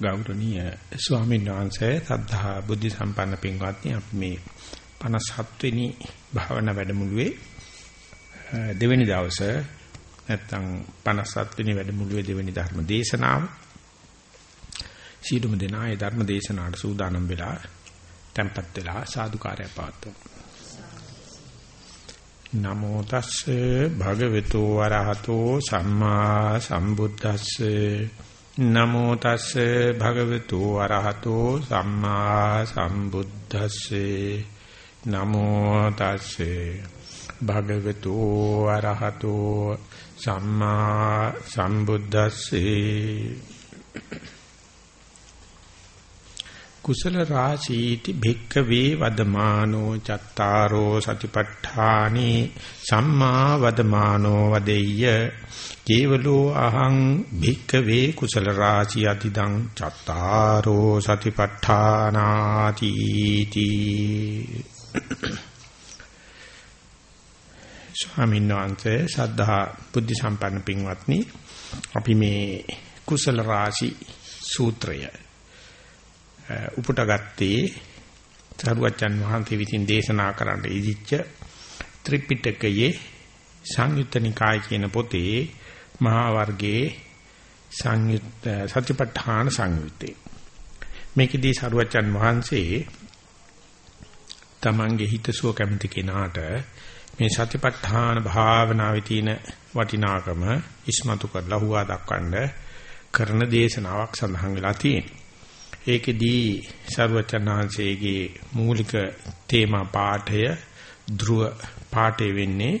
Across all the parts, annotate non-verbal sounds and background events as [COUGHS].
ගෞරවනීය ස්වාමීන් වහන්සේ සද්ධා බුද්ධ සම්පන්න පින්වත්නි අපි මේ 57 වෙනි භාවනා වැඩමුළුවේ දෙවෙනි දවසේ නැත්නම් 57 වෙනි වැඩමුළුවේ දෙවෙනි ධර්ම දේශනාව. සීලුම දෙනා ඒ ධර්ම දේශනාවට සූදානම් වෙලා tempත් වෙලා සාදුකාරය පාත්තු නමෝ තස්සේ භගවතු වරහතෝ සම්මා සම්බුද්දස්සේ නමෝ තස්සේ භගවතු වරහතෝ සම්මා සම්බුද්දස්සේ. නමෝ තස්සේ භගවතු වරහතෝ සම්මා සම්බුද්දස්සේ. කුසල රාශීති භික්ඛවේ වදමානෝ චත්තාරෝ සතිපට්ඨානි සම්මා වදමානෝ වදෙය්‍ය කේවලෝ අහං භික්ඛවේ කුසල රාශි අතිදං චත්තාරෝ සතිපට්ඨානාති තී. ස්වාමීන් වහන්සේ සද්ධා බුද්ධ සම්පන්න පින්වත්නි අපි මේ කුසල රාශි සූත්‍රය උපුටගත්තේ සරුවච්චන් වහන්සේ විසින් දේශනා කරන්න ඉදිච්ච ත්‍රිපිටකයේ සංයුත්ත නිකාය කියන පොතේ මහා වර්ගයේ සංයුත් සතිපට්ඨාන සංයුත්තේ මේකදී සරුවච්චන් වහන්සේ තමන්ගේ හිතසුව කැමති කෙනාට මේ සතිපට්ඨාන භාවනාවේ තියෙන වටිනාකම ඉස්මතු කරලා හුවා දක්වන්න කරන දේශනාවක් සඳහන් වෙලා තියෙනවා. ඒකෙදී සර්වචනාංශයේගේ මූලික තේමා පාඨය ධ්‍රුව පාඨය වෙන්නේ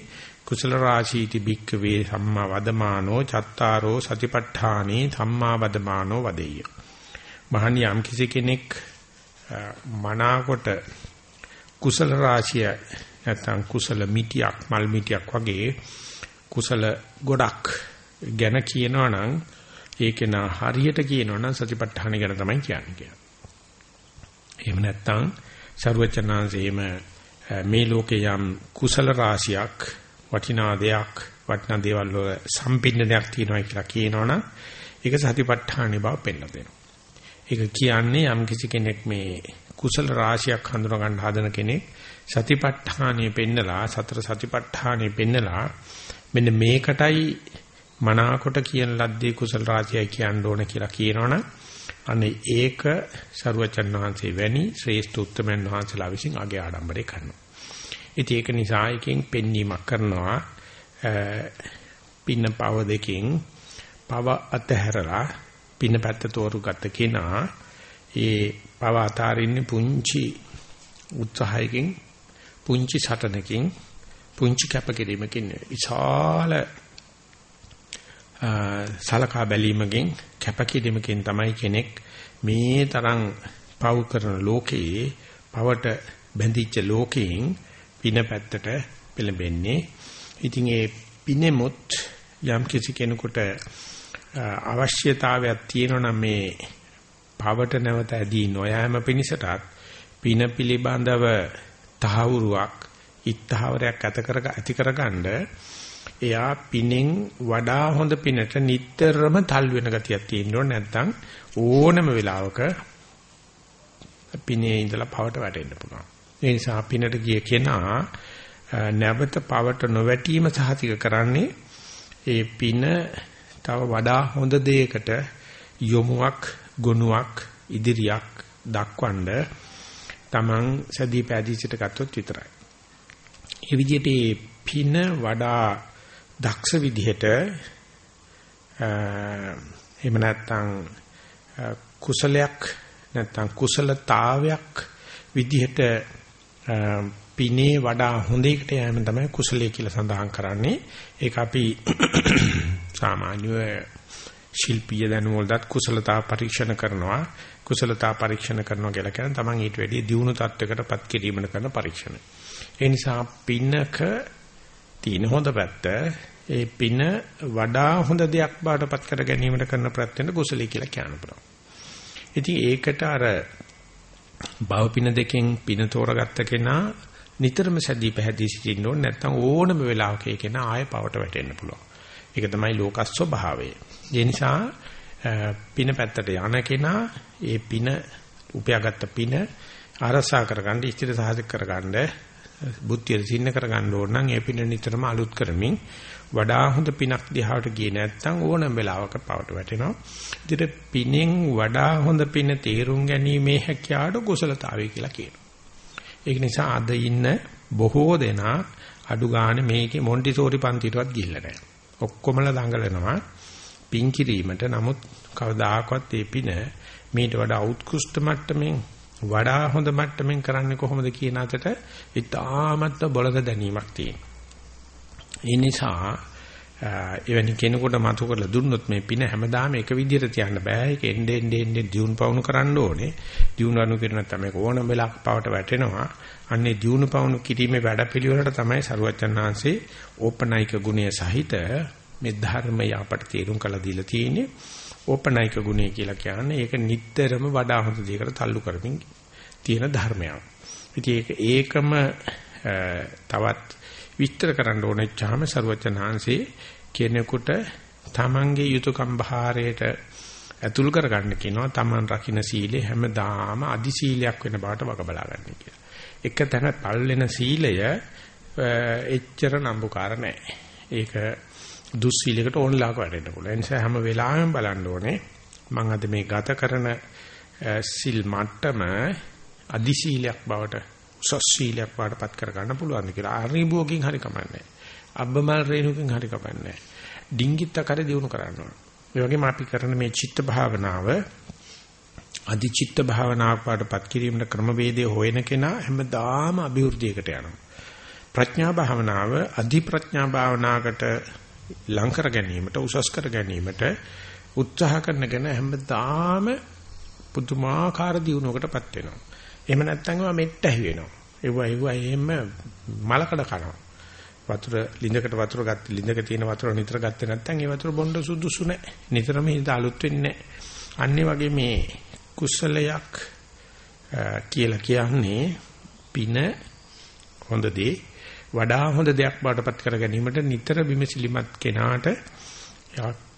කුසල රාශීති භික්කවේ සම්මා වදමානෝ චත්තාරෝ සතිපට්ඨානේ සම්මා වදමානෝ වදෙය්‍ය. මහණිය යම් කිසි කෙනෙක් මනාකොට කුසල රාශිය නැත්නම් කුසල මිටියක් මල් මිටියක් වගේ කුසල ගොඩක් ගැන කියනවා නම් ඒක නා හරියට කියනවා නම් සතිපට්ඨාන ගැන තමයි කියන්නේ කියලා. එහෙම නැත්නම් ਸਰුවචනාංශයේම මේ ලෝකේ යම් කුසල රාශියක් වටිනා දෙයක් වටිනා දේවල් වල සම්පින්නයක් තියෙනවා කියලා කියනවනම් ඒක සතිපට්ඨානේ බව පෙන්නන දෙනවා. ඒක කියන්නේ යම් කිසි කෙනෙක් මේ කුසල රාශියක් හඳුනා ගන්න හදන කෙනෙක් සතිපට්ඨානෙ පෙන්නලා සතර සතිපට්ඨානෙ පෙන්නලා මෙන්න මේකටයි මනාකොට කියන ලද්දේ කුසල රාශියයි කියන්න ඕන කියලා කියනවනම් අනේ ඒක සරුවචන් වහන්සේ වැනි ශ්‍රේෂ්ඨ උත්තමයන් වහන්සේලා විසින් අගේ ආඩම්බරේ කරනවා. ඉතින් ඒක නිසා එකෙන් පෙන්වීමක් කරනවා. පින්න පව දෙකෙන් පව අතහැරලා පින්න පැත්ත තෝරුගත්ත කෙනා ඒ පව අතාරින්නේ පුංචි උත්සාහයකින් පුංචි සටනකින් පුංචි කැපකිරීමකින් විශාල සලකා බැලීමකින් කැපකිරීමකින් තමයි කෙනෙක් මේ තරම් පව් කරන ලෝකයේ පවට බැඳිච්ච ලෝකයෙන් පින පැත්තට පෙළඹෙන්නේ. ඉතින් ඒ පිනෙමුත් යම් කිසි කෙනෙකුට අවශ්‍යතාවයක් තියෙනවා මේ පවට නැවත ඇදී නොයෑම පිණිසටත් පින පිළිබඳව තහවුරුවක් ඉත්තහවරයක් ඇත කර ඇති කරගන්න එයා පිනෙන් වඩා හොඳ පිනට නිටතරම තල් වෙන ගතියක් තියෙනවා නැත්නම් ඕනම වෙලාවක පිනේ ඉඳලා පවට වැටෙන්න පුළුවන්. ඒ නිසා පිනට ගිය කෙනා නැවත පවට නොවැටීම සහතික කරන්නේ ඒ පින තව වඩා හොඳ දෙයකට යොමුවක් ගුණයක් ඉදිරියක් දක්වන්න Taman සදී පැදී සිට ගත්තොත් විතරයි. මේ විදිහට මේ පින වඩා දක්ෂ විදිහට එහෙම නැත්නම් කුසලයක් නැත්නම් කුසලතාවයක් විදිහට පිනේ වඩා හොඳ එකට යෑම තමයි කුසලයේ කියලා සඳහන් කරන්නේ. ඒක අපි [COUGHS] සාමාන්‍ය ශිල්පීය දැනුම වලත් කුසලතා පරීක්ෂණ කරනවා. කුසලතා පරීක්ෂණ කරනවා කියලා කියන්නේ තමන් ඊට වැඩිය දියුණු තත්වයකටපත් කිරීමන කරන පරීක්ෂණ. ඒ නිසා පින්නක තියෙන හොඳ පැත්ත ඒ පින වඩා හොඳ දෙයක් බාටපත් කර ගැනීමට කරන ප්‍රයත්නෙට කුසලී කියලා කියන්න පුළුවන්. ඉතින් ඒකට අර භව පින දෙකෙන් පින තෝරගත්ත කෙනා නිතරම සැදී පැහැදී සිටින්න ඕනේ නැත්නම් ඕනම වෙලාවක ඒ කෙනා ආයෙ පවට වැටෙන්න පුළුවන්. ඒක තමයි ලෝක ස්වභාවය. ඒ නිසා පින පැත්තට යන කෙනා ඒ පින උපයාගත්ත පින ආරසා කරගන්න ඉස්තිර සාධක කරගන්න බුද්ධිය සින්න කරගන්න ඕන නම් ඒ පින නිතරම අලුත් කරමින් වඩා හොඳ පිනක් දිහාට ගියේ නැත්නම් ඕනම වෙලාවක පවට වැටෙනවා. ඉතින් පිනෙන් වඩා හොඳ පින තේරුම් ගැනීමේ හැකියාවට කුසලතාවය කියලා කියනවා. ඒක නිසා අද ඉන්න බොහෝ දෙනා අඩු ගන්න මේකේ මොන්ටිසෝරි පන්තිටවත් ගිහිල්ලා නැහැ. ඔක්කොමලා දඟලනවා පින් කිරීමට. නමුත් කවදාකවත් ඒ පින මීට වඩා උත්කෘෂ්ඨ මට්ටමින් වඩා හොඳ මට්ටමින් කරන්නේ කොහොමද කියන අතට ඉතාමත් බොළඳ දැනීමක් තියෙනවා. ඒ නිසා එවැනි කෙනෙකුට මතු කරලා දුන්නොත් මේ පින හැමදාම එක විදිහට තියන්න බෑ. ඒක එන්නේ එන්නේ එන්නේ දියුණු පවුණු කරන්න ඕනේ. දියුණු අනු කරන තමයි ඕනම වෙලාවක පවට වැටෙනවා. අන්නේ දියුණු පවුණු කිරීමේ වැඩපිළිවෙලට තමයි සරුවචනාංශේ ඕපනයික ගුණය සහිත මේ ධර්මය අපට තේරුම් කළ දීලා තියෙන්නේ. ඕපනයික ගුණය කියලා කියන්නේ ඒක නිටතරම වඩා හොඳ දෙයකට තල්ලු කරමින් තියෙන ධර්මයක්. ඉතින් ඒක ඒකම තවත් විස්තර කරන්න ඕනෙච්චාම ਸਰවචනහන්සේ කෙනෙකුට තමන්ගේ යුතුයකම් බහාරයට ඇතුල් කරගන්න කියනවා තමන් රකින්න සීලය හැමදාම අදි සීලයක් වෙන බවට වග බලා ගන්න කියලා. එක තැන පල්ලෙන සීලය එච්චර නම්බුකාර නැහැ. ඒක දුස්සීලයකට ඕනලාක වැඩෙන්න පුළුවන්. ඒ නිසා හැම වෙලාවෙම බලන්න ඕනේ මම අද මේ ගත කරන සිල් මට්ටම අදි සීලයක් බවට උසස් සීලයක් වඩපත් කර ගන්න පුළුවන් කියලා. අරිබුවකින් හරි කමන්නේ. අබ්බමල් රේණුකින් හරි කමන්නේ. ඩිංගිත්ත කර දිනු කරන්න ඕන. ඒ වගේම අපි කරන මේ චිත්ත භාවනාව අදි චිත්ත භාවනාවක් වඩපත් කිරීමේ ක්‍රමවේදය හොයන කෙනා හැමදාම අභිවෘද්ධියකට යනවා. ප්‍රඥා භාවනාව අධි ප්‍රඥා භාවනාවකට ලං කර ගැනීමට උසස් කර ගැනීමට උත්සාහ කරන කෙන හැමදාම පුදුමාකාර දියුණුවකටපත් වෙනවා. එහෙම නැත්නම් ඒවා මෙට්ට ඇහි වෙනවා. ඒවා ඒවා එහෙම මලකඩ කනවා. වතුර ලිඳකට වතුර ගත්ත ලිඳක තියෙන වතුර නිතර ගත්තේ නැත්නම් ඒ වතුර බොන්න සුදුසු නැහැ. නිතරම හිත අලුත් වෙන්නේ නැහැ. අන්නේ වගේ මේ කුසලයක් කියලා කියන්නේ පින හොඳ දේ වඩා හොඳ දෙයක් බාටපත් කර ගැනීමට නිතර විමසිලිමත් කෙනාට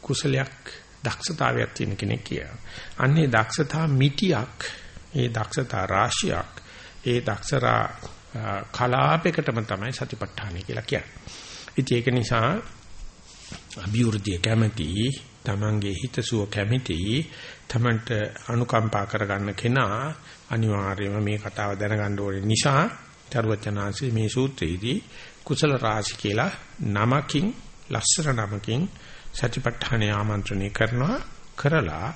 කුසලයක් දක්ෂතාවයක් තියෙන කෙනෙක් කියනවා. අන්නේ දක්ෂතා මිටියක් ඒ දක්ෂතා රාශියක් ඒ දක්ෂරා කලාපයකටම තමයි සතිපට්ඨානයි කියලා කියන්නේ. ඉතින් ඒක නිසා අභිවෘද්ධිය කැමැති තමන්ගේ හිතසුව කැමැති තමන්ට අනුකම්පා කරගන්න කෙනා අනිවාර්යයෙන්ම මේ කතාව දැනගන්න ඕනේ නිසා චරවචනාංශයේ මේ සූත්‍රයේදී කුසල රාශි කියලා නමකින් ලස්සන නමකින් සතිපට්ඨානය ආමන්ත්‍රණය කරනවා කරලා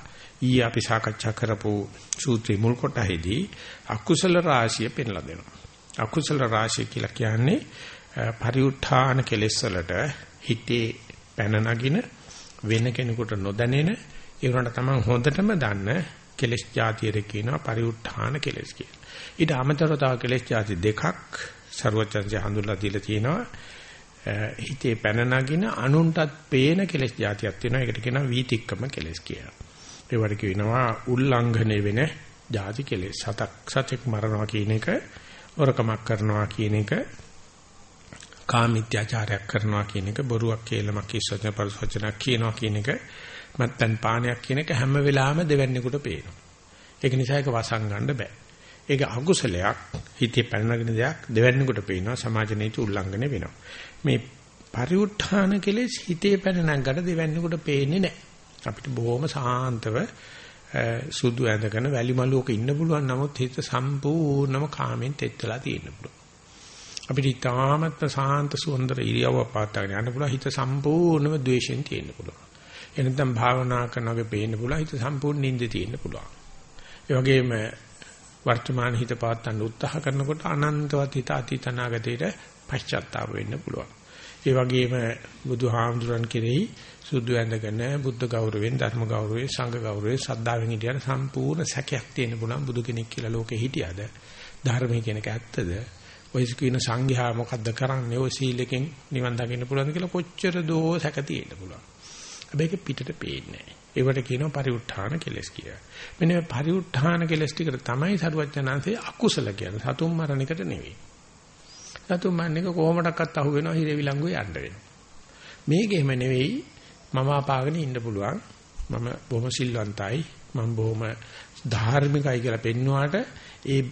ඊයේ අපි සාකච්ඡා කරපු සූත්‍රයේ මුල් කොටහේදී අකුසල රාශිය පෙන්ලා දෙනවා. අකුසල රාශිය කියලා කියන්නේ පරිඋත්ථාන කෙලෙස් වලට හිතේ පැන නගින වෙන කෙනෙකුට නොදැනෙන ඒ වුණාට තමයි හොඳටම දන්න කෙලෙස් જાතියට කියනවා පරිඋත්ථාන කෙලෙස් කියලා. ඊට අමතරව තව කෙලෙස් જાති දෙකක් ਸਰවචන්සේ හඳුන්ලා දීලා තියෙනවා. හිතේ පැන නගින අනුන්ටත් පේන කෙලෙස් જાතියක් තියෙනවා. ඒකට කියනවා වීතික්කම කෙලෙස් කියලා. ඒවට කියනවා උල්ලංඝනය වෙන ಜಾති කෙලෙස්. සතක් සතෙක් මරනවා කියන එක, වරකමක් කරනවා කියන එක, කාමීත්‍යාචාරයක් කරනවා කියන එක, බොරුවක් කේලමක් කිස්සචන පරිසවචනක් කියනවා කියන එක, මත්පැන් පානයක් කියන එක හැම වෙලාවෙම දෙවන්නේකට පේනවා. ඒක නිසා ඒක වසන් ගන්න බෑ. ඒක අකුසලයක් හිතේ පැනනගෙන දෙයක් දෙවන්නේකට පේනවා සමාජ නීති උල්ලංඝනය වෙනවා. මේ පරිඋත්ථාන කෙලෙස් හිතේ පැන නැගකට දෙවන්නේකට පේන්නේ නැහැ. අපිට බොහොම සාන්තව සුදු ඇඳගෙන වැලි මලුවක ඉන්න පුළුවන් නමුත් හිත සම්පූර්ණම කාමෙන් තෙත්ලා තියෙන්න පුළුවන්. අපිට ඊටාමත්ම සාන්ත සුන්දර ඉරියව්ව පාත්තගෙන යන්න පුළුවන් හිත සම්පූර්ණම ද්වේෂෙන් තියෙන්න පුළුවන්. එනනම් භාවනා කරනකොට පේන්න පුළුවන් හිත සම්පූර්ණ නිින්දේ තියෙන්න පුළුවන්. ඒ වගේම වර්තමාන හිත පාත්තන්න උත්සාහ කරනකොට අනන්තවත් හිත අතීත අනාගතයට පශ්චාත්තාප වෙන්න පුළුවන්. ඒ වගේම බුදුහාමුදුරන් කෙරෙහි සුදු ඇඳගෙන බුද්ධ ගෞරවයෙන් ධර්ම ගෞරවයෙන් සංඝ ගෞරවයෙන් ශ්‍රද්ධාවෙන් හිටියන සම්පූර්ණ සැකයක් තියෙන පුළුවන් බුදු කෙනෙක් කියලා ලෝකේ හිටියද? ධර්මයේ කියන එක ඇත්තද? ඔය කියන සංඝයා මොකද්ද කරන්නේ? ඔය සීලෙකින් නිවන් දකින්න පුළුවන්ද කියලා කොච්චර දෝ සැක තියෙන්න පුළුවන්? හැබැයි ඒක පිටට පේන්නේ ඒවට කියනවා පරිඋත්ථාන කෙලස් කියලා. මෙන්න මේ පරිඋත්ථාන කෙලස් ටිකට තමයි සරුවචනාංශයේ අකුසල කියන්නේ. සතුම් මරණයකට නෙවෙයි. සතුම් මරණයක කොහොමඩක්වත් අහු වෙනවා හිරේ විලංගුවේ යන්න වෙනවා මේක එහෙම නෙවෙයි මම අපාගෙන ඉන්න පුළුවන්. මම බොහොම සිල්වන්තයි මම බොහොම ධාර්මිකයි කියලා පෙන්වුවාට ඒ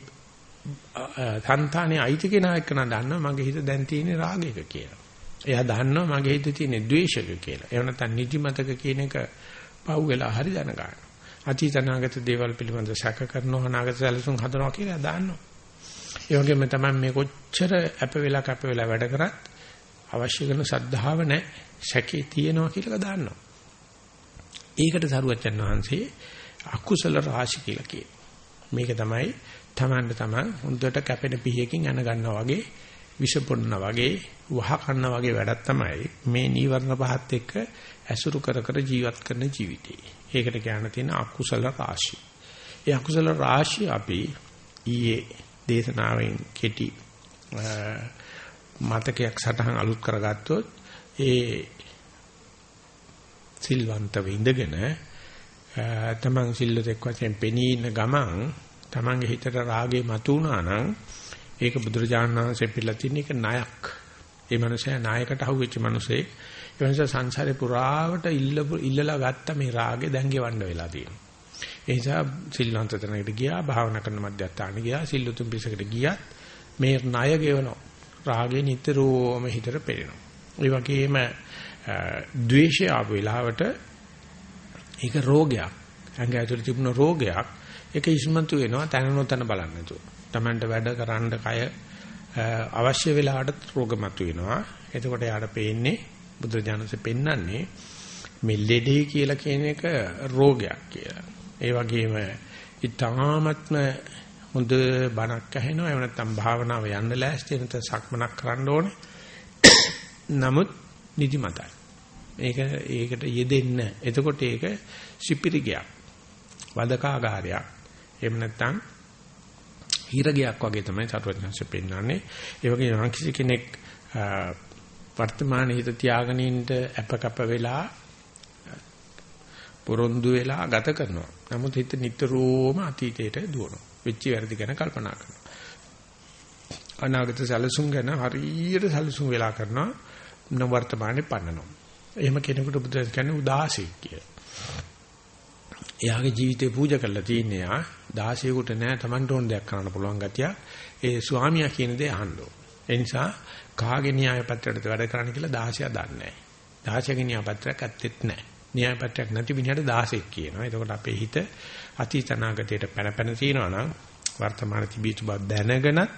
సంతානේ අයිති කෙනා එක්ක නම් දන්නවා මගේ හිත දැන් තියෙන්නේ රාගයක කියලා. එයා දන්නවා මගේ හිතේ තියෙන්නේ ද්වේෂයක කියලා. එහෙම නැත්නම් නිදිමතක කියන එක පව් වෙලා හරි දැනගන්න. අතීත අනාගත දේවල් පිළිබඳව සැක කරනවා අනාගත සැලසුම් හදනවා කියලා දන්නවා. ඒ වගේම තමයි මේ කොච්චර අප වෙලා කැප වෙලා වැඩ කරත් අවශ්‍ය කරන සද්ධාව නැහැ. සැකේ තියෙනවා කියලා දන්නවා. ඒකට සරුවච්චන් වහන්සේ අකුසල රාශි කියලා කියනවා. මේක තමයි තමන්ට තමන් හොඳට කැපෙන පිහියකින් යන ගන්නවා වගේ විෂ පොන්න වගේ වහ කන්න වගේ වැඩක් තමයි මේ නීවරණ පහත් එක්ක ඇසුරු කර කර ජීවත් කරන ජීවිතේ. ඒකට කියන්න තියෙන අකුසල රාශිය. ඒ අකුසල රාශිය අපි ඊයේ දේශනාවෙන් කෙටි මතකයක් සටහන් අලුත් කරගත්තොත් ඒ සිල්වන්තව ඉඳගෙන තමන් සිල්ලතෙක් වශයෙන් පෙනී ඉන්න ගමන් තමන්ගේ හිතට රාගේ මතුණා නම් ඒක බුදුරජාණන් වහන්සේ පිළිලා තියෙන එක ණයක්. ඒ මනුස්සයා ණයකට අහුවෙච්ච මනුස්සයෙක්. ඒ නිසා සංසාරේ පුරාවට ඉල්ලලා ගත්ත මේ රාගේ දැන් ගෙවන්න වෙලා තියෙනවා. ඒ නිසා සිල්වන්ත තැනකට ගියා, භාවනා කරන මධ්‍යස්ථාන ගියා, සිල්ලුතුන් පිසකට ගියත් මේ ණය ගෙවනවා. රාගේ නිතරම හිතට පෙරෙනවා. ඒ වගේම ද්වේෂය ආපු වෙලාවට ඒක රෝගයක්. ඇඟ ඇතුලේ තිබුණ රෝගයක්. ඒක ඉස්මතු වෙනවා තනනෝ තන බලන්න නැතුව. Tamanට වැඩ කරන්න කය අවශ්‍ය වෙලාවට රෝග මතුවෙනවා. එතකොට යාට පේන්නේ බුදුරජාණන්සේ පෙන්වන්නේ මේ ලෙඩේ කියලා කියන එක රෝගයක් කියලා. ඒ වගේම ඊටාත්ම හොඳ බණක් ඇහෙනවා. එහෙම නැත්නම් භාවනාව යන්න ලෑස්ති වෙනත සක්මනක් කරන්න ඕනේ. නමුත් නිදිමතයි. ඒක ඒකට යෙදෙන්න. එතකොට ඒක සිපිරිගයක්. වදකාගාරයක්. එහෙම නැත්නම් හිරගයක් වගේ තමයි සතුටෙන්ස පෙන්වන්නේ. ඒ වගේ යම් කිසි කෙනෙක් වර්තමාන හිත තියාගෙන ඉන්න අපකප වෙලා පොරොන්දු වෙලා ගත කරනවා. නමුත් හිත නිතරම අතීතයට දුවනවා. වෙච්ච වැරදි ගැන කල්පනා කරනවා. අනාගත සැලසුම් ගැන හරියට සැලසුම් වෙලා කරනවා. වර්තමානයේ පන්නනවා. එහෙම කෙනෙකුට බුදුන් කියන්නේ උදාසී කියලා. එයාගේ ජීවිතේ පූජා කරලා තියන්නේ යා 16කට නෑ Tamanට ඕන දෙයක් කරන්න පුළුවන් ගතිය. ඒ ස්වාමියා කියන දේ අහන්න ඕන. ඒ නිසා කාගේ න්‍යාය පත්‍රයටද වැඩ කරන්න කියලා 16 දන්නේ නෑ. 16ගේ න්‍යාය පත්‍රයක් ඇත්තෙත් නෑ. න්‍යාය පත්‍රයක් නැති විදිහට 16ක් කියනවා. එතකොට අපේ හිත අතීත අනාගතයට පැන පැන තියෙනවා නම් වර්තමාන තිබීතු බව දැනගෙනත්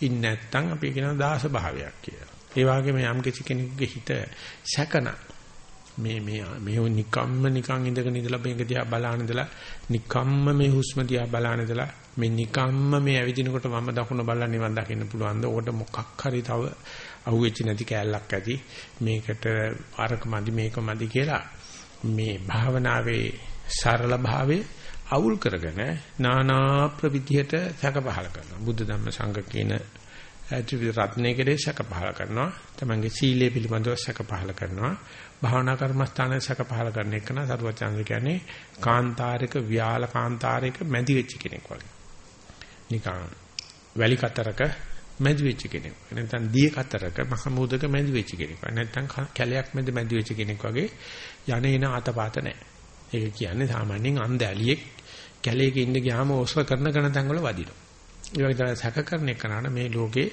ඉන්නේ නැත්නම් අපි කියනවා දාස භාවයක් කියලා. ඒ වගේම යම් කිසි කෙනෙකුගේ හිත සැකන මේ මේ මේ නිකම්ම නිකන් ඉඳගෙන ඉඳලා මේක දිහා බලාන ඉඳලා නිකම්ම මේ හුස්ම දිහා බලාන ඉඳලා මේ නිකම්ම මේ ඇවිදිනකොට මම දකුණ බලලා නිවන් දකින්න පුළුවන්ද? ඕකට මොකක් හරි තව අහුවෙච්ච නැති කෑල්ලක් ඇති. මේකට අරක මදි මේක මදි කියලා මේ භාවනාවේ සරල භාවයේ අවුල් කරගෙන නානා ප්‍රවිධියට සැක පහල කරනවා. බුද්ධ ධම්ම සංඝ කියන ත්‍රිවිධ රත්නයේ කෙරේ සැක පහල කරනවා. තමන්ගේ සීලය පිළිබඳව සැක පහල කරනවා. භාවනා කර්මස්ථානයේ සැක පහල කරන එක නා සරුවචන්ද්‍ර කියන්නේ කාන්තාරික ව්‍යාල කාන්තාරික මැදි වෙච්ච කෙනෙක් වගේ. නිකන් වැලි කතරක මැදි වෙච්ච කෙනෙක්. නැත්නම් දිය කතරක මහමුදක මැදි වෙච්ච කෙනෙක්. නැත්නම් කැලයක් මැද මැදි වෙච්ච කෙනෙක් වගේ යන්නේන අතපාත නැහැ. ඒක කියන්නේ සාමාන්‍යයෙන් අන්ධ ඇලියෙක් කැලේක ඉන්න ගියාම ඔස්ව කරන කන තැන් වල වදිනවා. ඒ වගේ තමයි සැක කරන එක නාන මේ ලෝකේ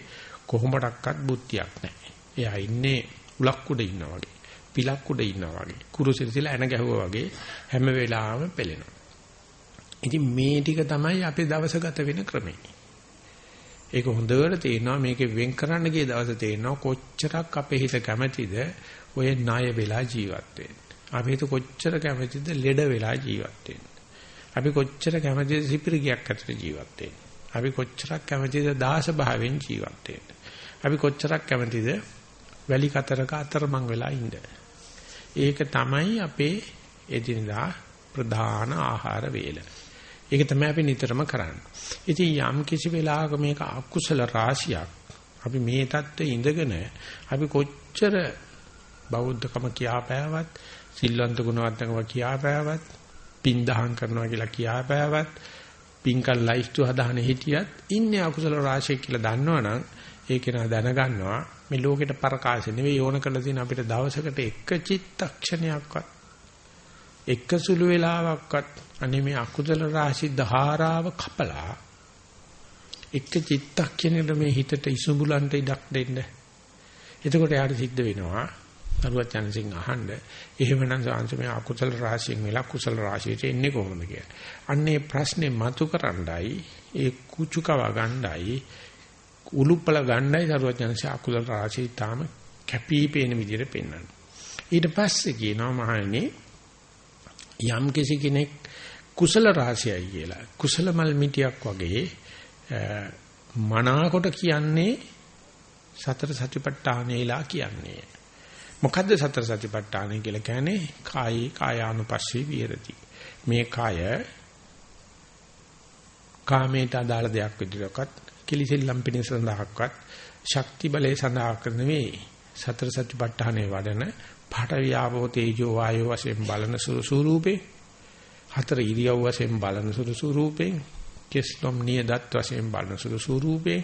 කොහොමඩක්වත් බුද්ධියක් නැහැ. එයා ඉන්නේ උලක් උඩ ඉන්නා වගේ. පිලක් උඩ ඉන්නා වගේ. කුරුසිරසිලා එන ගැහුවා වගේ හැම වෙලාවෙම පෙළෙනවා. ඉතින් මේ ටික තමයි අපේ දවස ගත වෙන ක්‍රමය. ඒක හොඳට තේරෙනවා මේකේ වෙන් කරන්න ගිය දවසේ තේරෙනවා කොච්චරක් අපේ හිත කැමැතිද ඔය ණය වෙලා ජීවත් වෙන්න. අපි හිත කොච්චර කැමැතිද ලෙඩ වෙලා ජීවත් වෙන්න. අපි කොච්චර කැමැතිද සිපිරිගයක් ඇතුලේ ජීවත් වෙන්න. අපි කොච්චරක් කැමතිද දාස භාවයෙන් ජීවත් වෙන්න. අපි කොච්චරක් කැමතිද වැලි කතරක අතරමං වෙලා ඉන්න. ඒක තමයි අපේ එදිනදා ප්‍රධාන ආහාර වේල. ඒක තමයි අපි නිතරම කරන්නේ. ඉතින් යම් කිසි වෙලාවක මේක අකුසල රාශියක් අපි මේ தත්ත්වයේ ඉඳගෙන අපි කොච්චර බෞද්ධකම කියාපෑවත් සිල්වන්ත ගුණවත්කම කියාපෑවත් පින්දහම් කරනවා කියලා කියාපෑවත් පින්කල් ලයිස්තු හදාගෙන හිටියත් ඉන්නේ අකුසල රාශියක් කියලා දන්නවනම් ඒක නා දැනගන්නවා මේ ලෝකෙට පරකාශ නෙවෙයි ඕන කරලා තියෙන අපිට දවසකට එක චිත්තක්ෂණයක්වත් එක සුළු වෙලාවක්වත් අනේ මේ අකුසල රාශි ධාරාව කපලා එක චිත්තක්ෂණයකට මේ හිතට ඉසුඹුලන්ට ඉඩක් දෙන්න. එතකොට යාට සිද්ධ වෙනවා දරුවත් යනසින් අහන්න එහෙමනම් සාංශ මේ අකුසල රාශියෙන් වෙලා කුසල රාශියට එන්නේ කොහොමද කියලා. අන්නේ ප්‍රශ්නේ මතු කරන්නයි ඒ කුචුකව ගණ්ඩායි උලුප්පල ගණ්ඩායි දරුවත් යනසින් අකුසල රාශිය තාම කැපිපේන විදිහට පෙන්වන්නේ. ඊට පස්සේ කියනවා මහණෙනි යම් කිසි කෙනෙක් කුසල රාශියයි කියලා. කුසල මල් මිටියක් වගේ මනාකොට කියන්නේ සතර සතිපට්ඨානෙලා කියන්නේ. මොකද්ද සතර සතිපට්ඨානය කියලා කියන්නේ? කායි කායානුපස්සී විහෙරති. මේ කාය කාමයට අදාළ දෙයක් විදිහටවත් කිලිසෙල්ලම් පිණිස සඳහාක්වත් ශක්ති බලේ සඳහාක් නෙවෙයි. සතර සතිපට්ඨානේ වඩන පාඨ වියාපෝ තේජෝ වායෝ වශයෙන් බලන සුළු ස්වරූපේ හතර ඉරියව් වශයෙන් බලන සුළු ස්වරූපේ කෙස්ලොම් නියදත් වශයෙන් බලන සුළු ස්වරූපේ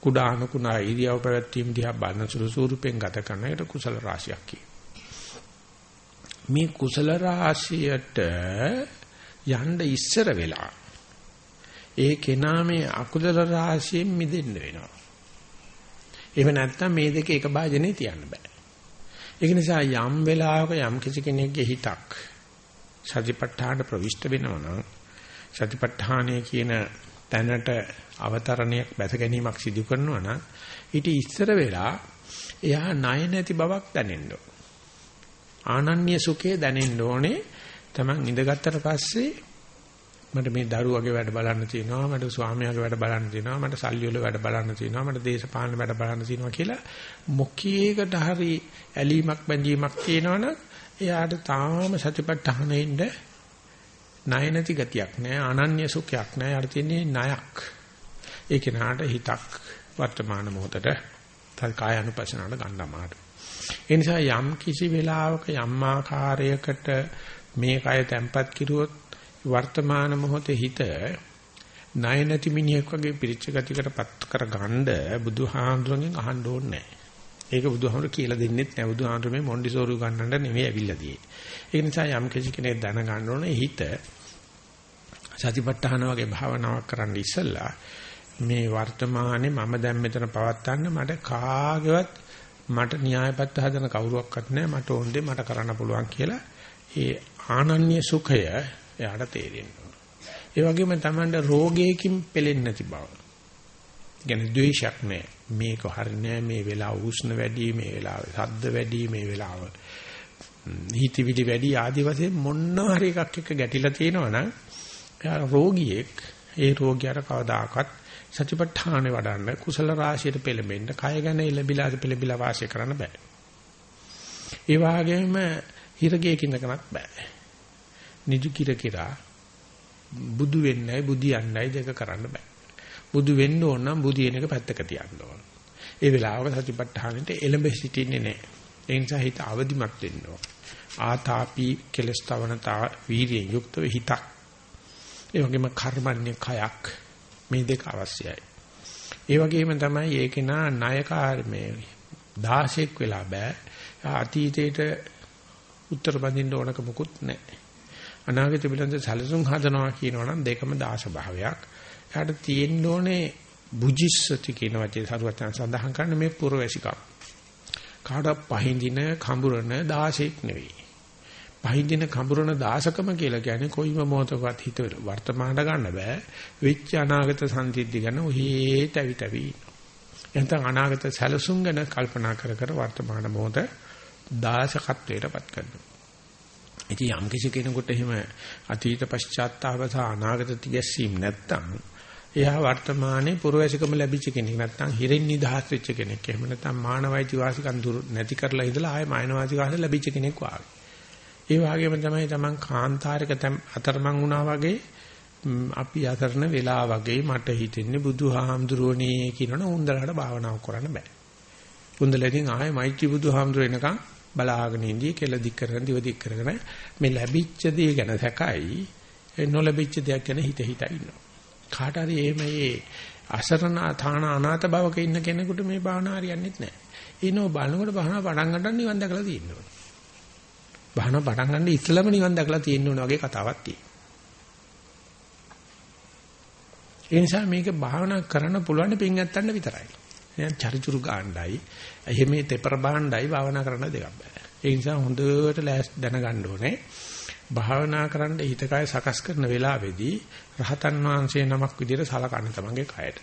කුඩා අනුකුණා ඉරියව් පැවැත්වීම දිහා බලන සුළු ස්වරූපෙන් ගත කරන එකට කුසල රාශියක් කිය. මේ කුසල රාශියට යන්න ඉස්සර වෙලා ඒ කෙනා මේ අකුසල රාශියෙන් මිදෙන්න වෙනවා. එහෙම නැත්නම් මේ දෙක එක භාජනේ තියන්න බෑ. ඒක නිසා යම් වෙලාවක යම් කිසි කෙනෙක්ගේ හිතක් සතිපට්ඨාන ප්‍රවිෂ්ඨ වෙනවා නම් සතිපට්ඨානය කියන තැනට අවතරණයක් බැස ගැනීමක් සිදු කරනවා නම් ඊට ඉස්සර වෙලා එයා ණය නැති බවක් දැනෙන්න ආනන්‍ය සුඛය දැනෙන්න ඕනේ. තමන් ඉඳගත්තට පස්සේ මට මේ දරුවගේ වැඩ බලන්න තියෙනවා මට ස්වාමියාගේ වැඩ බලන්න තියෙනවා මට සල්ලි වල වැඩ බලන්න තියෙනවා මට දේශපාලන වැඩ බලන්න තියෙනවා කියලා මොකීකට හරි ඇලීමක් බැඳීමක් තියෙනවනම් එයාට තාම සතිපට්ඨානෙ ඉන්න ණය නැති ගතියක් නෑ අනන්‍ය සුඛයක් නෑ. යාට තියෙන්නේ ණයක්. ඒ කෙනාට හිතක් වර්තමාන මොහොතට කාය අනුපස්සනාවට ගන්න අමාරුයි. ඒ නිසා යම් කිසි වෙලාවක යම් ආකාරයකට මේ කය තැම්පත් කිරුවොත් වර්තමාන මොහොතේ හිත ණය නැති මිනිහෙක් වගේ පිරිච්ච ගතියකට පත් කර ගන්න බුදුහාමුදුරන්ගෙන් අහන්න ඕනේ නැහැ. ඒක බුදුහාමුදුර කියලා දෙන්නෙත් නැහැ. බුදුහාමුදුර මේ මොන්ඩිසෝරු ගන්නන්න නෙමෙයි ඇවිල්ලා තියෙන්නේ. ඒ නිසා යම් කිසි කෙනෙක් දැන ගන්න ඕනේ හිත සතිපට්ඨාන වගේ භාවනාවක් කරන්න ඉස්සෙල්ලා මේ වර්තමානයේ මම දැන් මෙතන පවත්තන්න මට කාගේවත් මට න්‍යායපත්‍ය හදන කවුරුවක්වත් නැහැ මට ඕනේ මට කරන්න පුළුවන් කියලා ඒ ආනන්‍ය සුඛය එයාට තේරෙනවා. ඒ වගේම Tamanda රෝගයකින් පෙලෙන්නේ නැති බව. කියන්නේ ද්වේෂයක් නැහැ. මේක හරිනේ මේ වෙලාව උෂ්ණ වැඩි මේ වෙලාව සද්ද වැඩි මේ වෙලාව හිතවිලි වැඩි ආදි වශයෙන් මොනවා හරි එකක් එක්ක ගැටිලා තියෙනවනම් එයා රෝගියෙක් ඒ රෝගියාට කවදාකවත් සතිපට්ඨානෙ වඩන්න කුසල රාශියට පෙළඹෙන්න කය ගැන ඉලබිලා පෙළබිලා වාසය කරන්න බෑ. ඒ වගේම හිරගේකින් කරන්නත් බෑ. නිදු කිර කිරා බුදු වෙන්නයි බුදියන්නයි දෙක කරන්න බෑ. බුදු වෙන්න ඕන නම් බුදියන එක පැත්තක තියන්න ඕන. ඒ වෙලාවක සතිපට්ඨානෙට එළඹ සිටින්නේ නැහැ. ඒ නිසා හිත අවදිමත් වෙන්න ඕන. ආතාපි කෙලස්තවනතා වීර්යයෙන් යුක්තව හිතක්. ඒ වගේම කර්මන්නේ කයක් මේ දෙක අවශ්‍යයි. ඒ වගේම තමයි ඒකේනා ණයකාරමේ 16ක් වෙලා බෑ. අතීතේට උත්තර බඳින්න ඕනක මුකුත් නැහැ. අනාගත පිළිබඳ සැලසුම් හදනවා කියනවනම් දෙකම දාස භාවයක්. එයාට තියෙන්න ඕනේ බුජිස්සති කියන වචනේ සරුවචන සඳහන් කරන මේ පුරවැසිකම්. කාටවත් පහින්දින කඹුරන 16ක් නෙවෙයි. පහින්දින කඹුරන දාසකම කියලා කියන්නේ කොයිම මොහොතකවත් හිත වර්තමානට ගන්න බෑ. වෙච්ච අනාගත සංසිද්ධි ගැන ඔහේ තවි තවි. එතන අනාගත සැලසුම් ගැන කල්පනා කර කර වර්තමාන මොහොත දාසකත්වයටපත් කරනවා. ඉතින් යම් කිසි කෙනෙකුට එහෙම අතීත පශ්චාත්තාප සහ අනාගත තිගැස්සීම් නැත්තම් එයා වර්තමානයේ පුරවැසිකම ලැබිච්ච කෙනෙක් නැත්තම් හිරෙන් නිදහස් වෙච්ච කෙනෙක්. එහෙම නැත්තම් මානවයිති වාසිකම් දුරු නැති කරලා ඉඳලා ආයේ මානවයිති වාසික ලැබිච්ච කෙනෙක් වාගේ. ඒ වගේම තමයි Taman කාන්තාරික අතරමං වුණා වගේ අපි අතරන වෙලා වගේ මට හිතෙන්නේ බුදුහාමුදුරුවනේ කියනවනේ උන්දලට භාවනාව කරන්න බෑ. උන්දලකින් ආයේ මෛත්‍රී බුදුහාමුදුරුව එනකන් බලාගෙන ඉඳී කෙල දික් කරගෙන දිව දික් කරගෙන මේ ලැබිච්ච දේ ගැන සැකයි නොලැබිච්ච දෙයක් ගැන හිත හිතා ඉන්නවා. කාට හරි එහෙම මේ අසරණ තාන අනාථ භවක ඉන්න කෙනෙකුට මේ භාවනා හරියන්නේ නැහැ. ඊනෝ බලනකොට භාවනා පටන් ගන්න නිවන් දැකලා තියෙනවා. භාවනා පටන් ගන්න ඉස්සලම නිවන් දැකලා තියෙන්න ඕන වගේ කතාවක් තියෙනවා. ඒ නිසා මේක භාවනා කරන්න පුළුවන් පින් ඇත්තන්න විතරයි. දැන් චරිචුරු ගාණ්ඩයි එහෙම තෙපර බාණ්ඩයි භාවනා කරන්න දෙකක් බෑ. ඒ නිසා හොඳට ලෑස් දැනගන්න ඕනේ. භාවනා කරන්න හිතකය සකස් කරන වෙලාවේදී රහතන් වහන්සේ නමක් විදිහට සලකන්න තමන්ගේ කයට.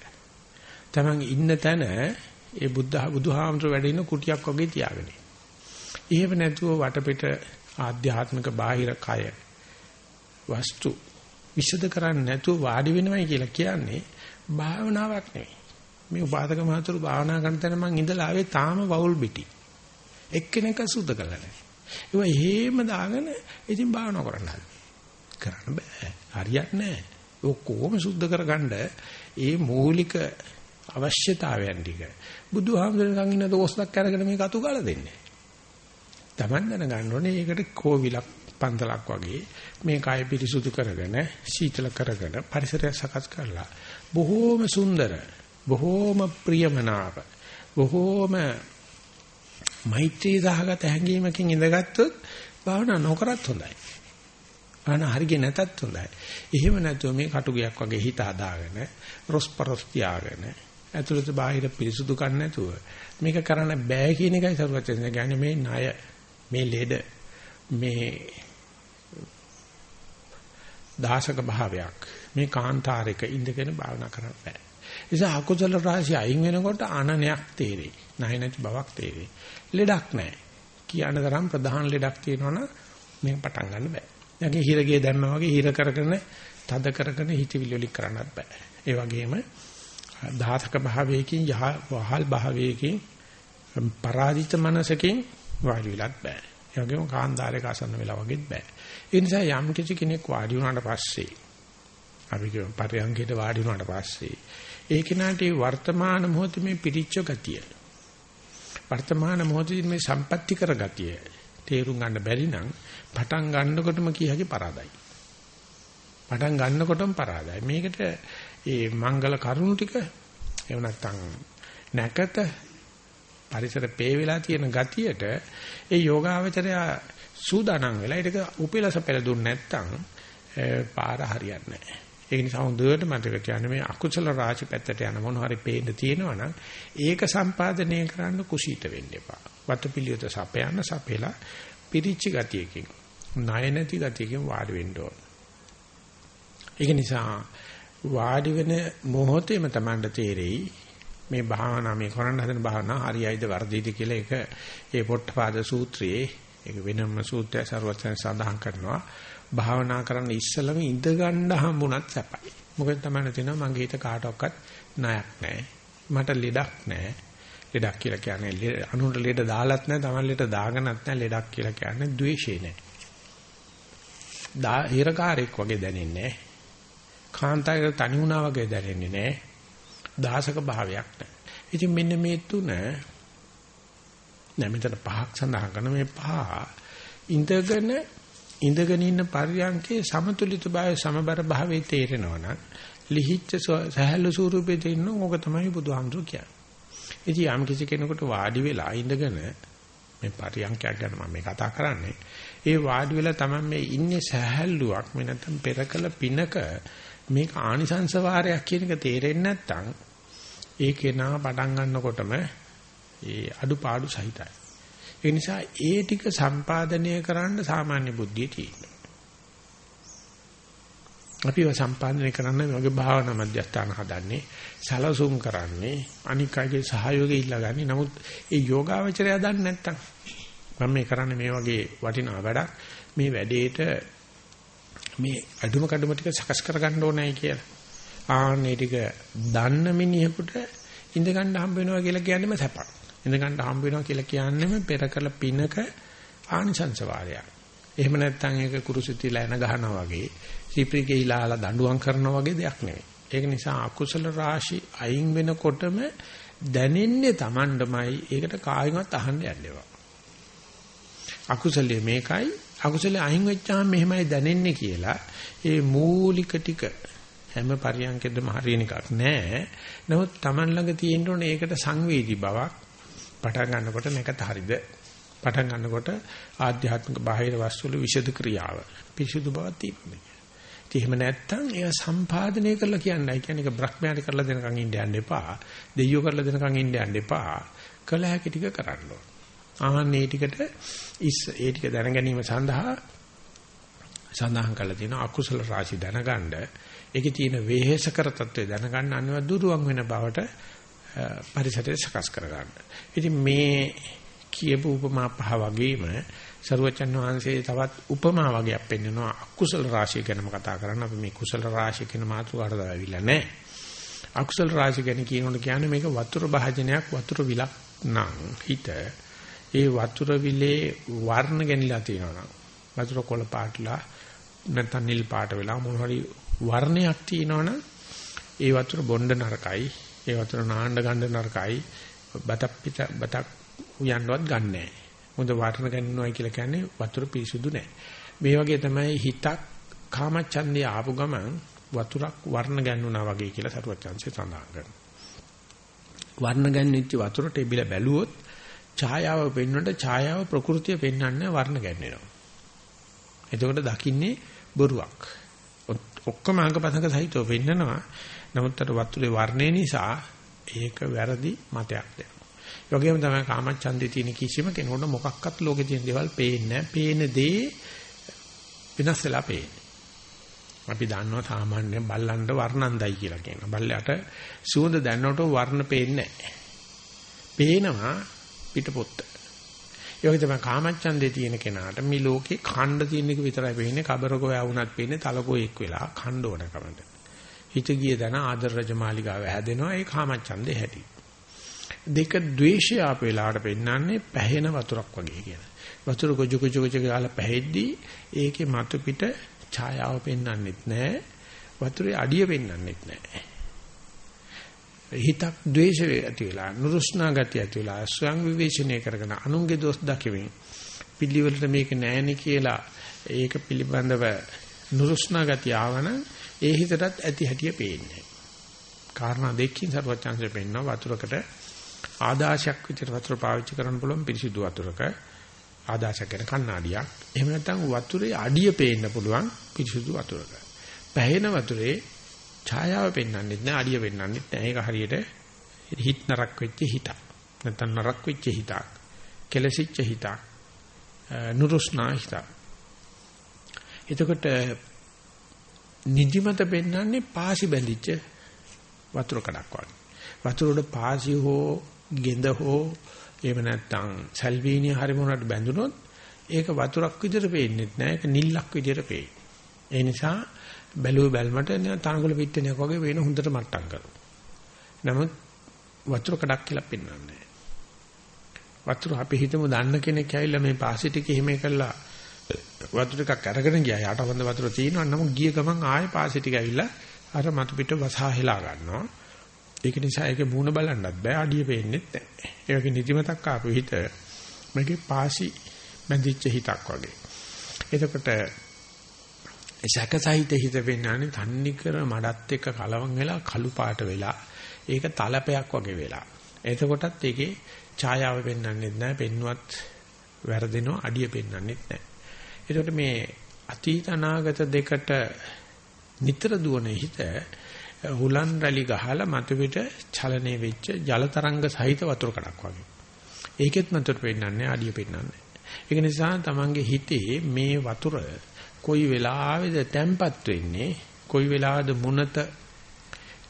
තමන් ඉන්න තැන ඒ බුද්ධ බුදුහාමතුරු වැඩ ඉන්න කුටියක් වගේ තියාගෙන. එහෙම නැතුව වටපිට ආධ්‍යාත්මික බාහිර කය වස්තු විසද කරන්නේ නැතුව වාඩි වෙනවයි කියලා කියන්නේ භාවනාවක් නෙවෙයි. මේ උපාදක මහතුරු භාවනා කරන තැන මං ඉඳලා ආවේ තාම වවුල් පිටි. එක්කෙනෙක් සුද්ධ කරලා නැහැ. ඒවා හේම දාගෙන ඉතින් භාවනා කරන්න කරන්න බෑ. හරියන්නේ නැහැ. ඔක්කොම සුද්ධ කරගන්න ඒ මූලික අවශ්‍යතාවයන් ටික බුදුහාමුදුරන් ඉන්න දෝස්තක් අරගෙන මේක අතු ගාලා දෙන්නේ. Taman දැනගන්න ඕනේ ඒකට කෝවිලක් පන්තලක් වගේ මේ කය පිරිසුදු කරගෙන සීතල කරගෙන පරිසරය සකස් කරලා බොහෝම සුන්දර බොහෝම ප්‍රියමනාප බොහෝම මෛත්‍රී සහගත හැඟීමකින් ඉඳගත්තොත් භාවනා නොකරත් හොඳයි. භාවනා හරිය නැතත් හොඳයි. එහෙම නැතුව මේ කටුගයක් වගේ හිත හදාගෙන රොස්පරොස් තියාගෙන ඇතුළත බාහිර පිරිසුදු කන්න නැතුව මේක කරන්න බෑ කියන එකයි සරුවචන කියන්නේ මේ ණය මේ ලෙඩ මේ දාසක භාවයක් මේ කාන්තාරයක ඉඳගෙන භාවනා කරන්න බෑ. නිසා අකුසල රාශිය අයින් වෙනකොට අනනයක් තේරෙයි. නැහි නැති බවක් තේරෙයි. ලෙඩක් නැහැ. කියන තරම් ප්‍රධාන ලෙඩක් තියෙනවනම් මේක පටන් ගන්න බෑ. යකේ හිරගේ දැම්මා වගේ හිර කරගෙන තද කරගෙන හිතවිලි වලින් කරන්නත් බෑ. ඒ වගේම ධාතක භාවයකින් වහල් භාවයකින් පරාදිත මනසකින් වාඩි වෙලත් බෑ. ඒ වගේම කාන්දාරයක ආසන්න වෙලා වගේත් බෑ. ඒ නිසා යම් කිසි කෙනෙක් වාඩි වුණාට පස්සේ අපි කියමු පරියංගයට වාඩි වුණාට පස්සේ ඒ කෙනාට වර්තමාන මොහොතේ මේ පිරිච්ච ගතිය වර්තමාන මොහොතේ මේ සම්පatti කර ගතිය තේරුම් ගන්න බැරි නම් පටන් ගන්නකොටම කියහකි පරාදයි. පටන් ගන්නකොටම පරාදයි. මේකට ඒ මංගල කරුණු ටික එහෙම නැත්නම් නැකත පරිසර පේ වෙලා තියෙන ගතියට ඒ යෝගාවචරය සූදානම් වෙලා ඒක උපෙලස පෙළ දුන්නේ නැත්නම් පාර හරියන්නේ නැහැ. ඒක නිසා හොඳට මතක තියාගන්න මේ අකුසල රාශි පැත්තට යන මොන හරි පේන්න තියෙනවනම් ඒක සම්පාදනය කරන්න කුසීත වෙන්න එපා. වතපිලියත සපයන්න සපෙලා පිරිච්ච ගතියකින් ණය නැති ගතියකින් වාඩි වෙන්න ඕන. ඒක නිසා වාඩි වෙන මොහොතේම Tamanට තේරෙයි මේ භාවනා මේ කරන්න හදන භාවනා හරියයිද වර්ධිත කියලා ඒක ඒ පොට්ටපාද සූත්‍රයේ ඒක වෙනම සූත්‍රය ਸਰවඥයන් සඳහන් කරනවා භාවනා කරන්න ඉස්සලම ඉඳ ගන්න හම්බුණත් සැපයි. මොකද තමයි තියෙනවා මගේ හිත කාටවත් ණයක් නැහැ. මට ලෙඩක් නැහැ. ලෙඩක් කියලා කියන්නේ අනුන්ට ලෙඩ දාලත් නැහැ තමන් ලෙඩ දාගනත් නැහැ. ලෙඩක් කියලා කියන්නේ ද්වේෂේ නැහැ. දා හිරකාරෙක් වගේ දැනෙන්නේ කාන්තාවක තනි වුණා වගේ දැනෙන්නේ නැහැ. දාසක භාවයක් නැහැ. ඉතින් මෙන්න මේ තුන නැ මෙතන පහක් සඳහන් කරන මේ පහ ඉඳගෙන ඉඳගෙන ඉන්න පරියන්කේ සමතුලිත භාවය සමබර භාවයේ තේරෙනවා නම් ලිහිච්ඡ සහැල්ලු ස්වරූපේ තේරෙන ඕක තමයි බුදුහාමුදුරු කියන්නේ. ඉතින් යම් කිසි කෙනෙකුට වාඩි වෙලා ඉඳගෙන මේ පරියන්කයක් ගැන මම මේ කතා කරන්නේ. ඒ වාඩි වෙලා තමයි මේ ඉන්නේ සහැල්ලුවක් මේ නැත්තම් පෙරකල පිනක මේක ආනිසංස වාරයක් කියන එක තේරෙන්නේ නැත්නම් ඒ කෙනා පටන් ගන්නකොටම ඒ අඩුපාඩු සහිතයි. ඒ නිසා ඒ ටික සම්පාදනය කරන්න සාමාන්‍ය බුද්ධිය තියෙනවා. අපිව සම්පාදනය කරන්න මේ වගේ භාවනා මධ්‍යස්ථාන හදන්නේ සලසුම් කරන්නේ අනික් අයගේ සහයෝගය ඉල්ලගන්නේ. නමුත් ඒ යෝගාවචරය දන්නේ නැත්තම් මම මේ කරන්නේ මේ වගේ වටිනා වැඩක් මේ වැඩේට මේ අඩුම කඩුම ටික සකස් කරගන්න ඕනයි කියලා. ආන්නේ ටික දන්න මිනිහෙකුට ඉඳ ගන්න හම්බ වෙනවා කියලා කියන්නේම සැපක්. ඉඳ ගන්න හම්බ වෙනවා කියලා කියන්නේම පෙර කළ පිනක ආනිසංස වාරයක්. එහෙම නැත්නම් ඒක කුරුසිතිලා එන ගහනවා වගේ, සිප්‍රිකේ ඉලාලා දඬුවම් කරනවා වගේ දෙයක් නෙවෙයි. ඒක නිසා අකුසල රාශි අයින් වෙනකොටම දැනෙන්නේ Tamandමයි. ඒකට කායිමත් අහන්න යන්නේවා. අකුසලයේ මේකයි අකුසලයේ අයින් වෙච්චාම මෙහෙමයි දැනෙන්නේ කියලා ඒ මූලික ටික හැම පරියන්කෙදම හරියන එකක් නෑ. නමුත් Taman ළඟ තියෙන්න ඕනේ ඒකට සංවේදී බවක් පටන් ගන්නකොට නැකත හරිද පටන් ගන්නකොට ආධ්‍යාත්මික බාහිර වස්තු වල විෂද ක්‍රියාව පිරිසුදු බවක් තියෙනවා. එහෙම නැත්තම් ඒක සම්පාදනය කරලා කියන්නයි කියන්නේ ඒක බ්‍රහ්මයාට කරලා දෙනකන් ඉන්න යන්න එපා. දෙයියෝ කරලා දෙනකන් ඉන්න යන්න එපා. කළ හැකි ටික කරන්න ඕන. ආන්නේ ටිකට ඉස් ඒ ටික දැන ගැනීම සඳහා සඳහන් කරලා තියෙනවා අකුසල රාශි දැනගන්න ඒකේ තියෙන වේහෙසකර తත්වය දැනගන්න අනිවාර්ය දුරුවන් වෙන බවට පරිසරය සකස් කරගන්න. ඉතින් මේ කියපු උපමා පහ වගේම සරුවචන් වහන්සේ තවත් උපමා වගේක් පෙන්නනවා අකුසල රාශිය ගැනම කතා කරන්න. අපි මේ කුසල රාශිය කියන මාතෘකාවට දාවිලා නැහැ. අකුසල රාශිය ගැන කියනකොට කියන්නේ මේක වතුර භාජනයක් වතුර විලක් නම් හිත. ඒ වතුර විලේ වර්ණ ගැනිලා තියෙනවා. නම් වතුර කොළ පාටලා නැත්නම් නිල් පාට වෙලා මොන හරි වර්ණයක් තියෙනවනම් ඒ වතුර බොණ්ඩ නරකයි. ඒ වතුර නාන්න ගන්න නරකයි බතක් පිට බතක් උයන්නවත් ගන්නෑ මොකද වර්ණ ගන්නවයි කියලා කියන්නේ වතුර පිරිසුදු නෑ මේ වගේ තමයි හිතක් කාමච්ඡන්දේ ආපු ගමන් වතුරක් වර්ණ ගන්නුනා වගේ කියලා සරුවත් chance සඳහන් කරනවා වර්ණ ගන්නෙච්ච වතුරට එබිලා බැලුවොත් ඡායාව පෙන්වන්නට ඡායාව ප්‍රകൃතිය පෙන්වන්නේ වර්ණ ගැන්වෙනවා. එතකොට දකින්නේ බොරුවක්. ඔක්කොම අංගපතක සහිතව පෙන්නනවා. නමුත් අර වතුරේ වර්ණය නිසා ඒක වැරදි මතයක් දෙනවා. ඒ වගේම තමයි කාමච්ඡන්දේ තියෙන කිසිම කෙනෙකුට මොකක්වත් ලෝකේ තියෙන දේවල් පේන්නේ නැහැ. පේන දේ විනාශ වෙලා පේන්නේ. අපි දන්නවා සාමාන්‍ය බල්ලන්ට වර්ණන්දයි කියලා කියනවා. බල්ලයට සුවඳ දැන්නකොට වර්ණ පේන්නේ නැහැ. පේනවා පිටපොත්ත. ඒ වගේ තමයි කාමච්ඡන්දේ තියෙන කෙනාට මේ ලෝකේ ඛණ්ඩ තියෙන එක විතරයි පේන්නේ. කබරකෝ වුණත් පේන්නේ තලකෝ එක් වෙලා ඛණ්ඩ ඕන කමට. හිත ගිය දන ආදර රජමාලිගාව හැදෙනවා ඒ කාමච්ඡන්දේ හැටි. දෙක ද්වේෂය ආප වෙලාවට පෙන්වන්නේ පැහෙන වතුරක් වගේ කියන. වතුර කොජු කොජු කොජු ගාලා පැහෙද්දී ඒකේ මතු පිට ඡායාව පෙන්වන්නෙත් නැහැ. වතුරේ අඩිය පෙන්වන්නෙත් නැහැ. හිතක් ද්වේෂ ඇති වෙලා නුරුස්නා ගතිය ඇති වෙලා ස්වයං විවේචනය කරගෙන අනුන්ගේ දොස් දකිමින් පිළිවෙලට මේක නෑනේ කියලා ඒක පිළිබඳව නුරුස්නා ගතිය ආවන ඒ හිතටත් ඇති හැටිය පේන්නේ. කාරණා දෙකකින් සර්වචන්සේ පෙන්නවා වතුරකට ආදාශයක් විදිහට වතුර පාවිච්චි කරන්න පුළුවන් පිරිසිදු වතුරක ආදාශයක් කියන කණ්ණාඩියක්. එහෙම නැත්නම් වතුරේ අඩිය පේන්න පුළුවන් පිරිසිදු වතුරක. පැහැෙන වතුරේ ඡායාව පෙන්වන්නෙත් නෑ අඩිය පෙන්වන්නෙත් නෑ. ඒක හරියට හිත නරක් වෙච්ච හිතක්. නැත්නම් නරක් වෙච්ච හිතක්. කෙලසිච්ච හිතක්. නුරුස්නා හිතක්. එතකොට නිදිමත පෙන්වන්නේ පාසි බැඳිච්ච වතුර කඩක් වගේ. වතුර උඩ පාසි හෝ ගෙඳ හෝ එහෙම නැත්නම් සල්වීනිය හරි මොනකට බැඳුනොත් ඒක වතුරක් විදිහට පේන්නේ නැහැ. ඒක නිල්ලක් විදිහට පේයි. ඒ නිසා බැලුව බැලමට තනකොළ පිට්ටනියක් වගේ වෙන හොඳට මට්ටම් කරනවා. නමුත් වතුර කඩක් කියලා පෙන්වන්නේ වතුර අපි හිතමු දන්න කෙනෙක් ඇවිල්ලා මේ පාසි ටික එහෙම කළා වතුර ටිකක් අරගෙන ගියා. යටවන්ද වතුර තියෙනවා. නමුත් ගිය ගමන් ආයෙ පාසි ටික ඇවිල්ලා අර මතු පිට වසා හෙලා ගන්නවා. ඒක නිසා ඒකේ මූණ බලන්නත් බෑ. අඩිය පේන්නේ නැහැ. ඒක නිදිමතක් ආපු හිත මේකේ පාසි බැඳිච්ච හිතක් වගේ. එතකොට සැකසහිත හිත වෙන්නන්නේ තන්නේ කර මඩත් එක්ක කලවම් වෙලා කළු පාට වෙලා ඒක තලපයක් වගේ වෙලා. එතකොටත් ඒකේ ඡායාව පෙන්වන්නෙත් නැහැ, පෙන්වත් වැරදෙනවා, අඩිය පෙන්වන්නෙත් නැහැ. එතකොට මේ අතීත අනාගත දෙකට නිතර දුවන හිත හුලන් රැලි ගහලා මතුපිට චලනයේ වෙච්ච ජල තරංග සහිත වතුර කඩක් වගේ. ඒකෙත් මතුර පෙන්වන්නේ අඩිය පෙන්වන්නේ. ඒක නිසා තමන්ගේ හිතේ මේ වතුර කොයි වෙලාවෙද තැම්පත් වෙන්නේ කොයි වෙලාවද මුනත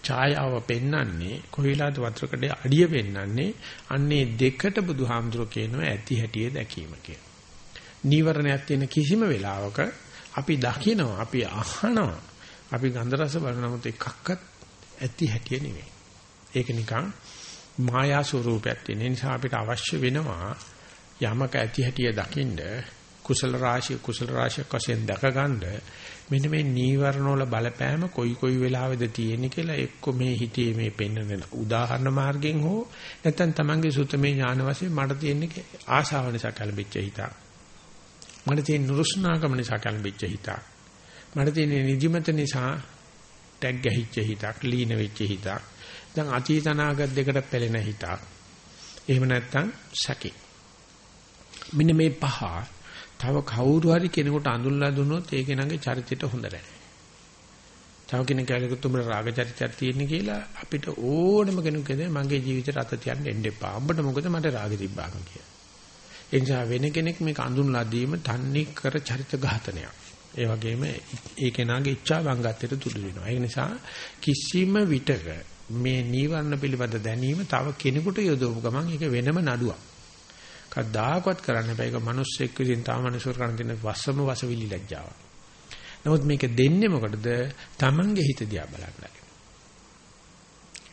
ඡායාව පෙන්වන්නේ කොයි වෙලාවද වතුරකඩ අඩිය පෙන්වන්නේ අන්නේ දෙකට බුදුහාමුදුර කියනවා ඇති හැටිය දැකීම කියලා. නීවරණයක් තියෙන කිසිම වෙලාවක අපි දකිනවා අපි අහනවා අපි ගන්ධ රස බලනමුත් එකක්වත් ඇති හැටිය නෙවෙයි. ඒක නිකන් මායා ස්වරූපයක් තියෙන නිසා අපිට අවශ්‍ය වෙනවා යමක ඇති හැටිය දකින්න කුසල රාශිය කුසල රාශියක් වශයෙන් දැකගන්න මෙන්න මේ නීවරණ වල බලපෑම කොයි කොයි වෙලාවෙද තියෙන්නේ කියලා එක්ක මේ හිතේ මේ පෙන්වන උදාහරණ මාර්ගයෙන් හෝ නැත්නම් Tamange සුතමේ ඥාන වශයෙන් මට තියෙන්නේ ආශාව නිසා කලබිච්ච හිතක් මට තියෙන නුරුස්නාකම නිසා කලබිච්ච හිතක් මට තියෙන නිදිමත නිසා ටැග් ගැහිච්ච හිතක් ලීන වෙච්ච හිතක් දැන් අතීත අනාගත දෙකට පෙළෙන හිතක් එහෙම නැත්නම් සැකේ මෙන්න මේ පහ තව කවුරු හරි කෙනෙකුට අඳුල්ලා දුන්නොත් ඒ කෙනාගේ චරිතයට හොඳ නැහැ. තව කෙනෙක් කැලේකුත් උඹට රාග චරිතයක් තියෙන කියලා අපිට ඕනම කෙනෙක් කියද මගේ ජීවිතේට අත තියන්න එන්න එපා. උඹට මොකද මට රාගෙ තිබ්බාම කියලා. ඒ නිසා වෙන කෙනෙක් මේක අඳුන්ලා දීම තන්නේ කර චරිත ඝාතනයක්. ඒ වගේම ඒ කෙනාගේ ඉච්ඡා වංගත්තයට තුඩු වෙනවා. ඒ නිසා කිසිම විටක මේ නීවරණ පිළිබඳ දැනීම තව කෙනෙකුට යොදවපු ගමන් ඒක වෙනම නඩුවක්. කවදාකවත් කරන්න බෑ. ඒක මිනිස්සෙක් විසින් තාම මිනිසුර කරන දෙන වස්සම වසවිලි ලැජ්ජාවක්. නමුත් මේක දෙන්නේ මොකටද? Tamange හිත දිහා බලන්නයි.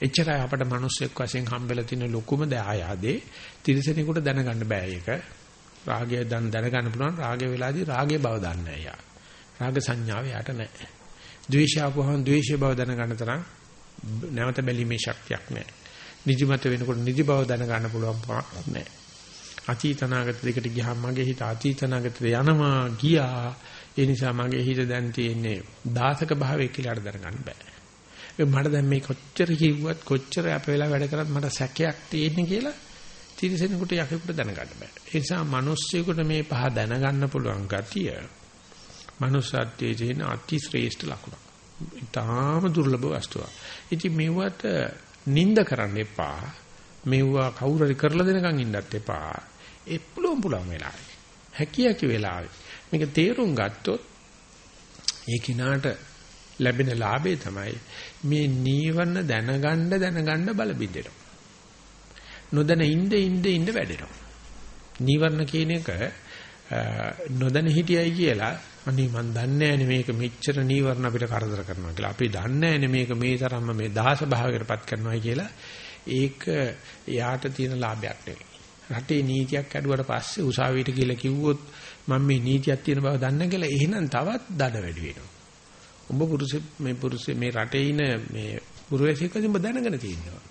එච්චරයි අපට මිනිස්සෙක් වශයෙන් හම්බෙලා තියෙන ලොකුම දයායදේ තිරසනෙකුට දැනගන්න බෑ ඒක. රාගය දැන් දැනගන්න පුළුවන් රාගය වෙලාදී රාගයේ බව දන්නේ යා. රාග සංඥාව යට නැහැ. ද්වේෂය ආපුවම ද්වේෂය බව දැනගන්න තරම් නැවත බැලීමේ ශක්තියක් නැහැ. නිදිමත වෙනකොට නිදි බව දැනගන්න පුළුවන් නැහැ. අතීතනාගත දෙකට ගියාම මගේ හිත අතීතනාගතට යනවා ගියා. ඒ නිසා මගේ හිත දැන් තියෙන්නේ දාසක භාවයේ කියලා දැනගන්න බෑ. මට දැන් මේ කොච්චර කිව්වත් කොච්චර අප වෙලා වැඩ කරත් මට සැකයක් තියෙන්නේ කියලා තිරසෙනෙකුට යකෙකුට දැනගන්න බෑ. ඒ නිසා මිනිස්සෙකුට මේ පහ දැනගන්න පුළුවන් ගතිය මනුස්සත්වයේ තියෙන අති ශ්‍රේෂ්ඨ ලක්ෂණ. ඊටාම දුර්ලභ වස්තුවක්. ඉතින් මෙවට නිඳ කරන්න එපා. මෙවුවා කවුරු හරි කරලා දෙනකන් ඉන්නත් එපා. ඒ පුළුවන් පුළුවන් වෙලාවේ. හැකියාකි වෙලාවේ. මේක තේරුම් ගත්තොත් ඒ කිනාට ලැබෙන ලාභය තමයි මේ නීවරණ දැනගන්න දැනගන්න බල බින්දෙනවා. නොදැන ඉඳ ඉඳ ඉඳ වැඩෙනවා. නීවරණ කියන එක නොදැන හිටියයි කියලා අනේ මන් දන්නේ නැහැ මේක මෙච්චර නීවරණ අපිට කරදර කරනවා කියලා. අපි දන්නේ නැහැ මේක මේ තරම්ම මේ දහස භාවයකටපත් කරනවායි කියලා. ඒක යාට තියෙන ලාභයක් නෙවෙයි. රටේ නීතියක් ඇදුවට පස්සේ උසාවියට කියලා කිව්වොත් මම මේ නීතියක් තියෙන බව දන්න කියලා එහෙනම් තවත් දඩ වැඩි වෙනවා. උඹ පුරුෂ මේ පුරුෂ මේ රටේ ඉන මේ පුරුෂයෙක් උඹ දැනගෙන තියෙනවා.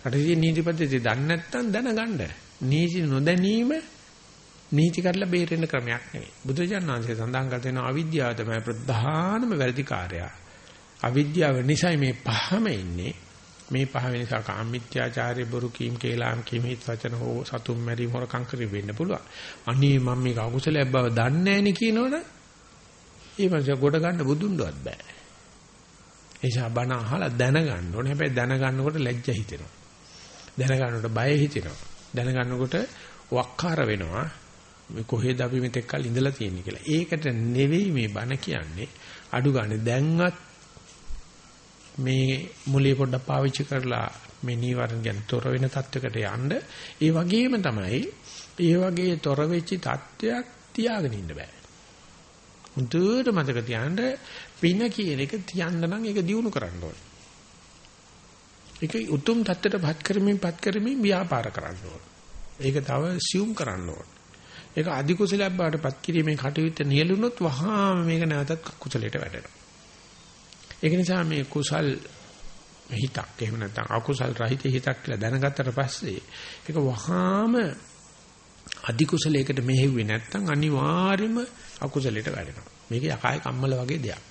රටේ තියෙන නීති පද්ධතිය දන්නේ නැත්නම් දැනගන්න. නීති නොදැනීම නීති කරලා බේරෙන්න ක්‍රමයක් නෙවෙයි. බුදුජානක වහන්සේ සඳහන් කර තියෙන අවිද්‍යාව තමයි ප්‍රධානම වැරදිකාරය. අවිද්‍යාව නිසා මේ පහම ඉන්නේ. මේ පහ වෙනසා කාමීත්‍යාචාරය බොරු කීම් කේලාම් කීම් හිත වචන හෝ සතුම් මැරීම හොරකම් කරි වෙන්න පුළුවන්. අනේ මම මේක අකුසලයක් බව දන්නේ නැහැ නේ කියනවනේ. ඒ මනුස්සයා ගොඩ ගන්න බුදුන්වත් බෑ. එيشා බණ අහලා දැනගන්න ඕනේ. හැබැයි දැනගන්නකොට ලැජ්ජ හිතෙනවා. දැනගන්නකොට බය හිතෙනවා. දැනගන්නකොට වක්කාර වෙනවා. මේ කොහෙද අපි මෙතෙක් කල් ඉඳලා තියෙන්නේ කියලා. ඒකට නෙවෙයි මේ බණ කියන්නේ. අඩු ගන්න දැන්වත් මේ මුලිය පොඩ්ඩක් පාවිච්චි කරලා මේ නීවරණ ගැන තොර වෙන තත්වයකට යන්න ඒ වගේම තමයි ඒ වගේ තොර වෙච්ච තත්වයක් තියාගෙන ඉන්න බෑ. මුදුවට මතක තියාගන්න පින කියන එක තියන්න නම් ඒක දිනු කරන්න ඕනේ. ඒක උතුම් தත්ත්වයටපත් කරමින් පත් කරමින් ව්‍යාපාර කරන්න ඕනේ. ඒක තව සියුම් කරන්න ඕනේ. ඒක අධි කුසලයක් බවට පත් කිරීමේ කටයුත්ත නියලුනොත් වහාම මේක නැවතත් කුසලයට වැඩෙනවා. ඒක නිසා මේ කුසල් හිතක් එහෙම නැත්නම් අකුසල් රහිත හිතක් කියලා දැනගත්තට පස්සේ ඒක වහාම අධි කුසලයකට මෙහෙව්වේ නැත්නම් අනිවාර්යයෙන්ම අකුසලයට වැටෙනවා. මේක යකාය කම්මල වගේ දෙයක්.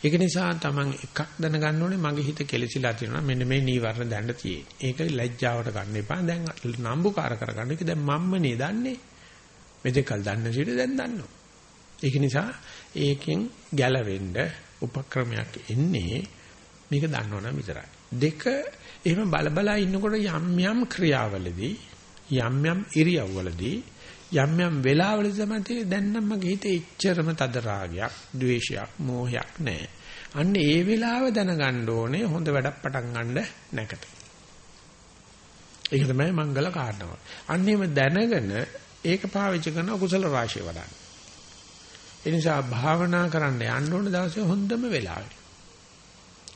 ඒක නිසා තමන් එකක් දැනගන්න ඕනේ මගේ හිත කෙලසිලා තියෙනවා මෙන්න මේ නීවරණ දැන්න තියෙන්නේ. ඒක ලැජ්ජාවට ගන්න එපා. දැන් නම්බුකාර කරගන්න. ඒක දැන් මම්මනේ දන්නේ. මෙතෙක්කල් දන්න සිට දැන් දන්නවා. ඒක නිසා ඒකෙන් ගැලවෙන්න උපක්‍රමයක් එන්නේ මේක දන්නවනම් විතරයි. දෙක එහෙම බලබලා ඉන්නකොට යම් යම් ක්‍රියාවලදී යම් යම් ඉරියව්වලදී යම් යම් වෙලාවලදී තමයි දැන් නම් මගේ හිතේ එච්චරම තද රාගයක්, ద్వේෂයක්, මෝහයක් නැහැ. අන්න ඒ වෙලාව දැනගන්න ඕනේ හොඳ වැඩක් පටන් ගන්න නැකට. ඒක තමයි මංගල කාරණාව. අන්න එහෙම දැනගෙන ඒක පාවිච්චි කරන කුසල රාශිය වඩන්න. ඒ නිසා භාවනා කරන්න යන්න ඕන දවසේ හොඳම වෙලාවයි.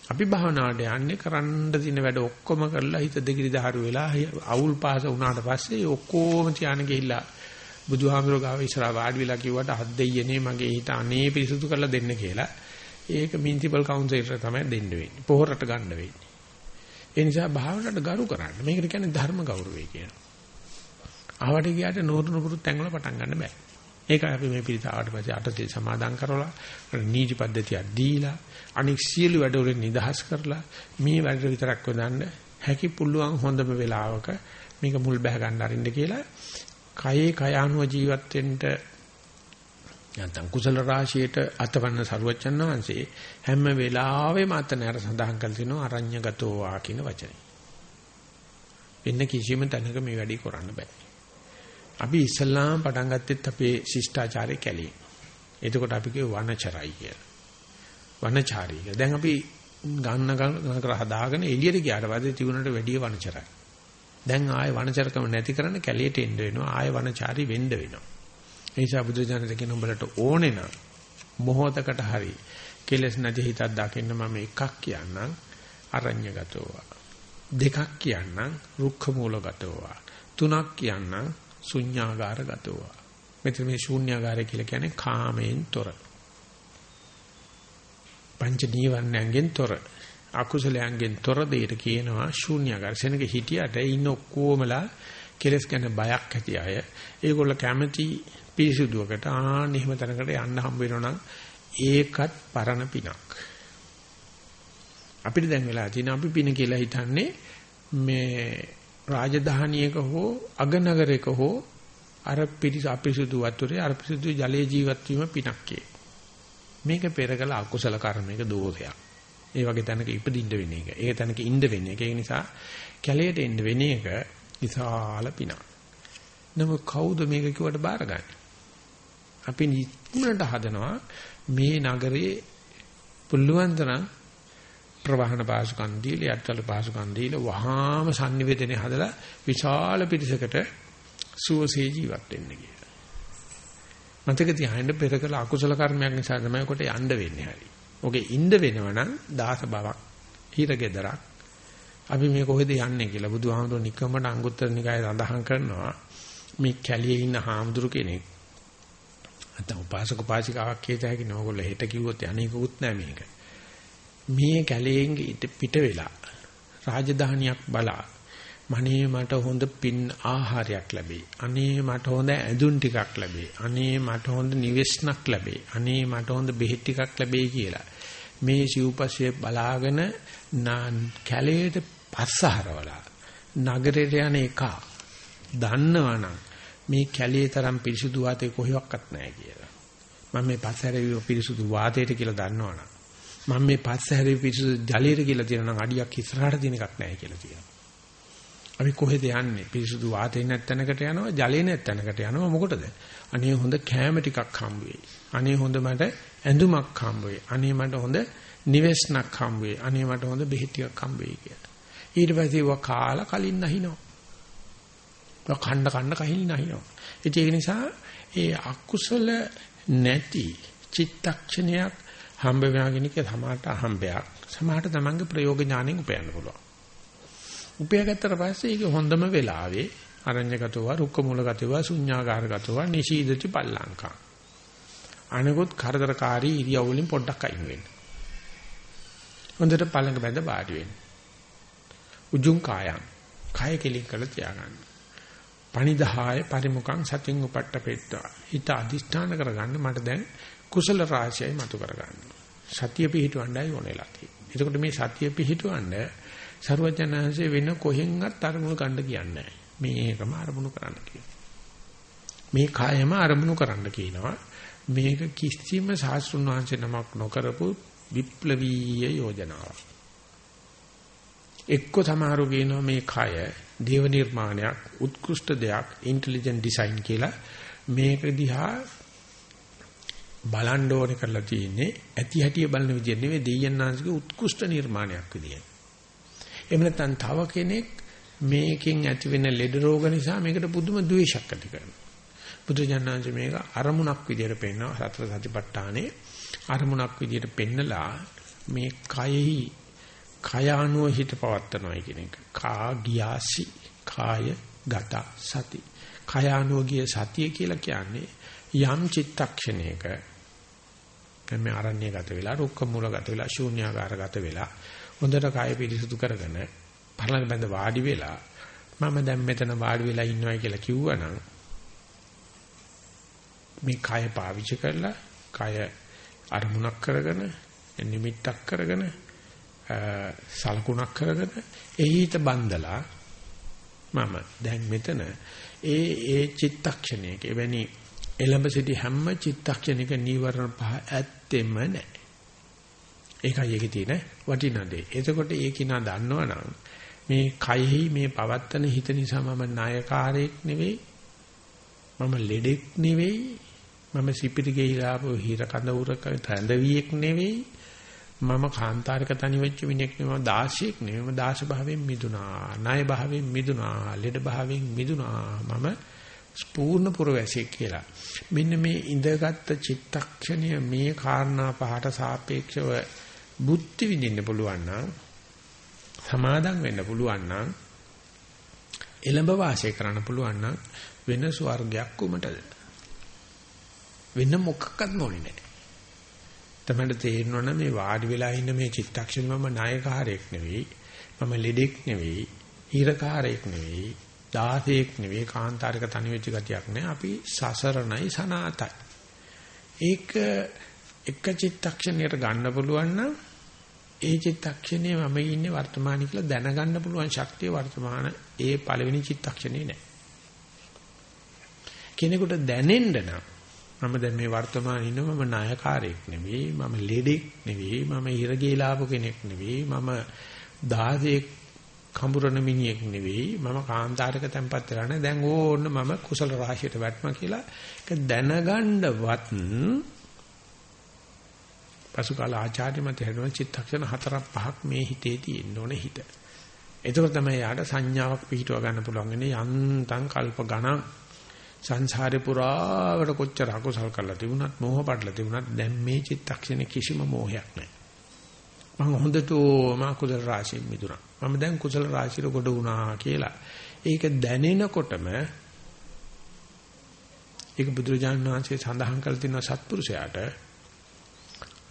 අපි භාවනාවට යන්නේ කරන්න දින වැඩ ඔක්කොම කරලා හිත දෙගිරි දහරු වෙලා අවුල් පාස වුණාට පස්සේ ඔක්කොම තියාන ගිහිල්ලා බුදුහාමුදුරුවෝ ගාව ඉස්සරහා වාඩි වෙලා කිව්වට හත් දෙයියනේ මගේ හිත අනේ පිරිසුදු කරලා දෙන්න කියලා. ඒක මියුනිසිපල් කවුන්සිලර් තමයි දෙන්න වෙන්නේ. පොහොරට ගන්න වෙන්නේ. ඒ නිසා භාවනාවට ගරු කරන්න. මේකට කියන්නේ ධර්ම ගෞරවය කියනවා. ආවට ගියාට නూరు නුපුරු තැන්වල පටන් ගන්න බෑ. ඒකයි අපි මේ පිළිස ආවට පස්සේ අටසිල් සමාදන් කරලා නීති පද්ධතියක් දීලා අනික් සියලු වැඩවලින් නිදහස් කරලා මේ වැඩ විතරක් වදන්න හැකි පුළුවන් හොඳම වෙලාවක මේක මුල් බහ ගන්න අරින්න කියලා කයේ කය අනුව ජීවත් වෙන්න නැත්නම් කුසල රාශියට අතවන්න සරුවච්චන් වහන්සේ හැම වෙලාවෙම අතනෑර සඳහන් කළ තිනවා අරඤ්‍යගතෝ වා කියන වචනේ. වෙන කිසිම තැනක මේ වැඩේ කරන්න බෑ. අපි ඉස්ලාම් පටන් ගත්තෙත් අපේ ශිෂ්ටාචාරයේ කැලේ. එතකොට අපි කිව්ව වනචරයි කියලා. වනචාරී කියලා. දැන් අපි ගන්න ගන්න කර හදාගෙන එළියට ගියාට පස්සේ තිබුණට වැඩිය වනචරයි. දැන් ආයේ වනචරකම නැති කරන්න කැලේට එන්න වෙනවා. ආයේ වනචාරී වෙන්න වෙනවා. ඒ නිසා බුදුජානක කියන උඹලට ඕනේ නම් මොහොතකට හරි කෙලස් නැති හිතක් දකින්න මම එකක් කියන්නම් අරඤ්‍යගතෝවා. දෙකක් කියන්නම් රුක්ඛ මූලගතෝවා. තුනක් කියන්නම් ශුන්‍යාගාරගතෝවා. මෙතන මේ ශූන්‍යාගාරය කියලා කියන්නේ කාමයෙන් තොර. පංච නීවරණයන්ගෙන් තොර. අකුසලයන්ගෙන් තොර දෙයට කියනවා ශූන්‍යාගාර. සෙනක හිටියට ඉන්න ඔක්කොමලා කෙලස් ගැන බයක් ඇති අය. ඒගොල්ල කැමති පිරිසුදුවකට ආන්න එහෙම තැනකට යන්න හම්බ වෙනවනම් ඒකත් පරණ පිනක්. අපිට දැන් වෙලා තියෙන අපි පින කියලා හිතන්නේ මේ රාජධානියක හෝ අගනගරයක හෝ අර පිරිස අපිරිසුදු වතුරේ අර පිරිසුදු ජලයේ ජීවත් වීම පිනක් මේක පෙරකල අකුසල කර්මයක දෝෂයක්. ඒ වගේ තැනක ඉපදින්න වෙන එක. ඒ තැනක ඉන්න වෙන එක. ඒ නිසා කැලයට එන්න වෙන එක විශාල පිනක්. නමුත් කවුද මේක කිව්වට බාරගන්නේ? අපි ඉක්මනට හදනවා මේ නගරේ පුළුවන් තරම් ප්‍රවාහන පාසුකම් දීලා යත්තල පාසුකම් දීලා වහාම sannivedanaye හදලා විශාල පිරිසකට සුවසේ ජීවත් වෙන්න කියලා. මතක තියාගන්න පෙර කළ අකුසල කර්මයක් නිසා තමයි කොට යන්න වෙන්නේ හරි. ඔගේ ඉන්න වෙනවනම් දාස බවක් හිරගෙදරක් අපි මේ කොහෙද යන්නේ කියලා බුදුහාමුදුරුවෝ නිකම්මට අංගුත්තර නිකායේ සඳහන් කරනවා මේ කැලියේ ඉන්න හාමුදුරු කෙනෙක් නැත්නම් උපාසක උපාසිකාවක් කියත හැකි නෝගොල්ල හෙට කිව්වොත් අනේකුත් නෑ මේක. මේ කැලේෙන් පිට වෙලා රාජධානියක් බලා මනේ මට හොඳ පින් ආහාරයක් ලැබේ. අනේ මට හොඳ ඇඳුම් ටිකක් ලැබේ. අනේ මට හොඳ නිවෙස්නක් ලැබේ. අනේ මට හොඳ බෙහෙත් ටිකක් ලැබේ කියලා. මේ සිව්පස්සේ බලාගෙන කැලේට පස්සහරවලා නගරයට යන එක දන්නවනම් මේ කැලේ තරම් පිරිසුදු වාතය කොහෙවත් නැහැ කියලා. මම මේ පස්සහැරේ පිරිසුදු වාතයට කියලා දන්නවනම් මම මේ පස්සහැරේ පිරිසුදු ජලයට කියලා තියෙනවා අඩියක් ඉස්සරහට තියෙන එකක් නැහැ කියලා තියෙනවා. අපි කොහෙද යන්නේ? පිරිසුදු වාතේ නැත්තනකට යනවා, ජලේ නැත්තනකට යනවා මොකටද? අනේ හොඳ කෑම ටිකක් හම්බ වෙයි. අනේ හොඳ මට ඇඳුමක් හම්බ වෙයි. අනේ මට හොඳ නිවෙස්නක් හම්බ වෙයි. අනේ මට හොඳ බෙහෙත් ටිකක් හම්බ වෙයි කියලා. ඊට පස්සේ වා කාලා කලින් නැහිනවා. කණ්ඩ කණ්ඩ කහිල් නැහිනවා. ඒක නිසා ඒ අකුසල නැති චිත්තක්ෂණයක් හම්බ වෙනාගෙන කිය සමාහට අහම්බයක්. සමාහට තමන්ගේ ප්‍රයෝග ඥාණයෙන් උපයන්න පුළුවන්. උපයාගත්තට පස්සේ ඒක හොඳම වෙලාවේ අරඤ්‍යගතව රුක්ක මූලගතව ශුඤ්ඤාගාරගතව නිශීදති පල්ලංකා. අනිකුත් කරදරකාරී ඉරියව් වලින් පොඩ්ඩක් අයින් වෙන්න. හොඳට පළඟ බැඳ වාඩි වෙන්න. උජුං කායං. කය කෙලින් කළ තියාගන්න. පණිදාය පරිමුඛං සතින් උපට්ඨපෙත්තා හිත අදිෂ්ඨාන කරගන්න මට දැන් කුසල රාශියයි මතු කරගන්න සතිය පිහිටවන්නයි ඕනෙලා තියෙන්නේ එතකොට මේ සතිය පිහිටවන්න ਸਰවඥාන්සේ වෙන කොහෙන්වත් අරමුණු ගන්න කියන්නේ මේකම අරමුණු කරන්න කියනවා මේ කායම අරමුණු කරන්න කියනවා මේක කිසිම සාස්ෘණ වංශේ නමක් නොකරපු විප්ලවීය යෝජනාවක් එක්ක සමහරු කියනවා මේ කය දේව නිර්මාණයක් උත්කෘෂ්ඨ දෙයක් ඉන්ටෙලිජන්ට් ඩිසයින් කියලා මේක දිහා බලන්න ඕනේ කරලා තියෙන්නේ ඇති හැටිය බලන විදිහ නෙවෙයි දෙයයන්ාංශික උත්කෘෂ්ඨ නිර්මාණයක් විදියට. එහෙම නැත්නම් තව කෙනෙක් මේකෙන් ඇති වෙන ලෙඩ රෝග නිසා මේකට පුදුම ද්වේෂයක් ඇති කරනවා. බුදුජානනාංශ මේක අරමුණක් විදියට පෙන්වනවා සතර සතිපට්ඨානේ අරමුණක් විදියට පෙන්නලා මේ කයෙහි කය අනුව හිත පවත්නවා කියන එක. කා ගියාසි කාය ගත සති. කය අනුව ගිය සතිය කියලා කියන්නේ යම් චිත්තක්ෂණයක මේ ආරණ්‍ය ගත වෙලා රුක්ක මූල ගත වෙලා ශූන්‍යාකාර ගත වෙලා හොඳට කය පිරිසුදු කරගෙන පරණ බඳ වාඩි වෙලා මම දැන් මෙතන වාඩි වෙලා ඉන්නවයි කියලා කිව්වනම් මේ කය පාවිච්චි කරලා කය අරමුණක් කරගෙන නිමිත්තක් කරගෙන සලකුණක් කරගෙන එහිත බන්දලා මම දැන් මෙතන ඒ ඒ චිත්තක්ෂණයක එවැනි එළඹ සිටි හැම චිත්තක්ෂණයක නීවරණ පහ ඇත්තෙම නැහැ. ඒකයි ඒකේ තියෙන වටිනා දේ. එතකොට ඒක නා දන්නවනම් මේ කයෙහි මේ පවත්තන හිත නිසා මම නායකාරයෙක් නෙවෙයි. මම ලෙඩෙක් නෙවෙයි. මම සිපිරි ගෙයිලාපෝ හිර කඳ උරක තැඳවියෙක් නෙවෙයි. මම කාන්තාරික තනි වෙච්ච මිනිහෙක් නෙවෙයි. මම දාසියෙක් නෙවෙයි. මම දාස භාවයෙන් මිදුණා. ණය භාවයෙන් මිදුණා. ලෙඩ භාවයෙන් මිදුණා. මම ස්පූර්ණ පුරවැසියෙක් කියලා. මෙන්න මේ ඉඳගත් චිත්තක්ෂණය මේ කාරණා පහට සාපේක්ෂව බුද්ධි විඳින්න පුළුවන් නම් සමාදම් වෙන්න පුළුවන් නම් එළඹ වාසය කරන්න පුළුවන් නම් වෙන ස්වර්ගයක් උමටද වෙන මොකක්වත් මොනේ නැහැ. තමයි තේරෙනවනේ මේ වාඩි වෙලා ඉන්න මේ චිත්තක්ෂණ මම නායකහරයක් නෙවෙයි මම ලෙඩෙක් නෙවෙයි හිරකාරයෙක් නෙවෙයි දාසයෙක් නෙවෙයි කාන්තාරික තනි වෙච්ච ගතියක් නෑ. අපි සසරණයි සනාතයි. ඒක එක චිත්තක්ෂණයකට ගන්න පුළුවන් නම් ඒ චිත්තක්ෂණයේ මම ඉන්නේ වර්තමානයේ කියලා දැනගන්න පුළුවන් ශක්තිය වර්තමාන ඒ පළවෙනි චිත්තක්ෂණේ නෑ. කෙනෙකුට දැනෙන්න නම් මම දැන් මේ වර්තමානයේ ඉන්න මම නායකාරයෙක් නෙවෙයි මම ලෙඩෙක් නෙවෙයි මම ඉරගේලාපු කෙනෙක් නෙවෙයි මම දාසයෙක් කඹරන මිනිහෙක් නෙවෙයි මම කාන්තාරක තැම්පත් වෙලා නැහැ දැන් ඕන්න මම කුසල රාශියට වැටම කියලා ඒක දැනගන්නවත් පසුකාල ආචාර්ය මත හැදුන චිත්තක්ෂණ හතරක් පහක් මේ හිතේ තියෙන්න ඕනේ හිත. ඒකෝ තමයි යාට සංඥාවක් පිහිටව ගන්න පුළුවන් ඉන්නේ යන්තම් කල්ප ගණන් සංසාරේ පුරාවට කොච්චර අකුසල් කරලා තිබුණත් මෝහ පඩලා තිබුණත් දැන් මේ චිත්තක්ෂණේ කිසිම මෝහයක් නැහැ. මම හොඳටම කුසල රාශිය මිදුණා. මම දැන් කුසල රාශියට කොට වුණා කියලා. ඒක දැනෙනකොටම ඒක බුදුරජාණන් වහන්සේ සඳහන් කළ තියෙන සත්පුරුෂයාට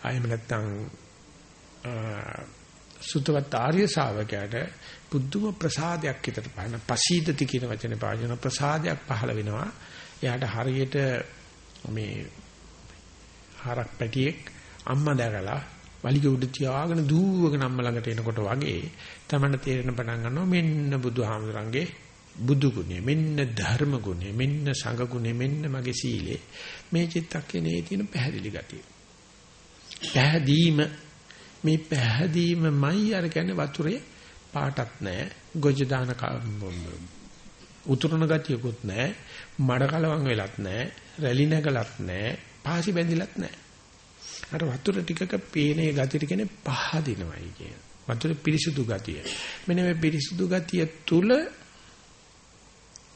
ආයම නැත්තම් සුතවත් ආර්ය ශාවකයාට බුද්ධම ප්‍රසාදයක් විතර පහන පසීදති කියන වචනේ පාවිච්චි කරන ප්‍රසාදයක් පහළ වෙනවා. එයාට හරියට මේ හරක් පැටියෙක් අම්මා දැකලා වලිග උඩ තියාගෙන දූවගෙන අම්ම ළඟට එනකොට වගේ තමන්න තේරෙන පටන් ගන්නවා මෙන්න බුදුහාමුදුරන්ගේ බුදු ගුණය මෙන්න ධර්ම ගුණය මෙන්න සංඝ ගුණය මෙන්න මගේ සීලය. මේ චිත්තක්ෂණයේ තියෙන පැහැදිලි ගතිය. පැහැදීම මේ පැහැදීමමයි අර කියන්නේ වතුරේ පාටක් නැහැ ගොජ දාන උතුරන ගතියකුත් නැහැ මඩ කලවම් වෙලත් නැහැ රැලි නැගලත් නැහැ පාසි බැඳිලත් නැහැ අර වතුර ටිකක පේනේ ගතිය කියන්නේ පහදිනවයි කියන. වතුර පිරිසුදු ගතිය. මෙන්න මේ පිරිසුදු ගතිය තුල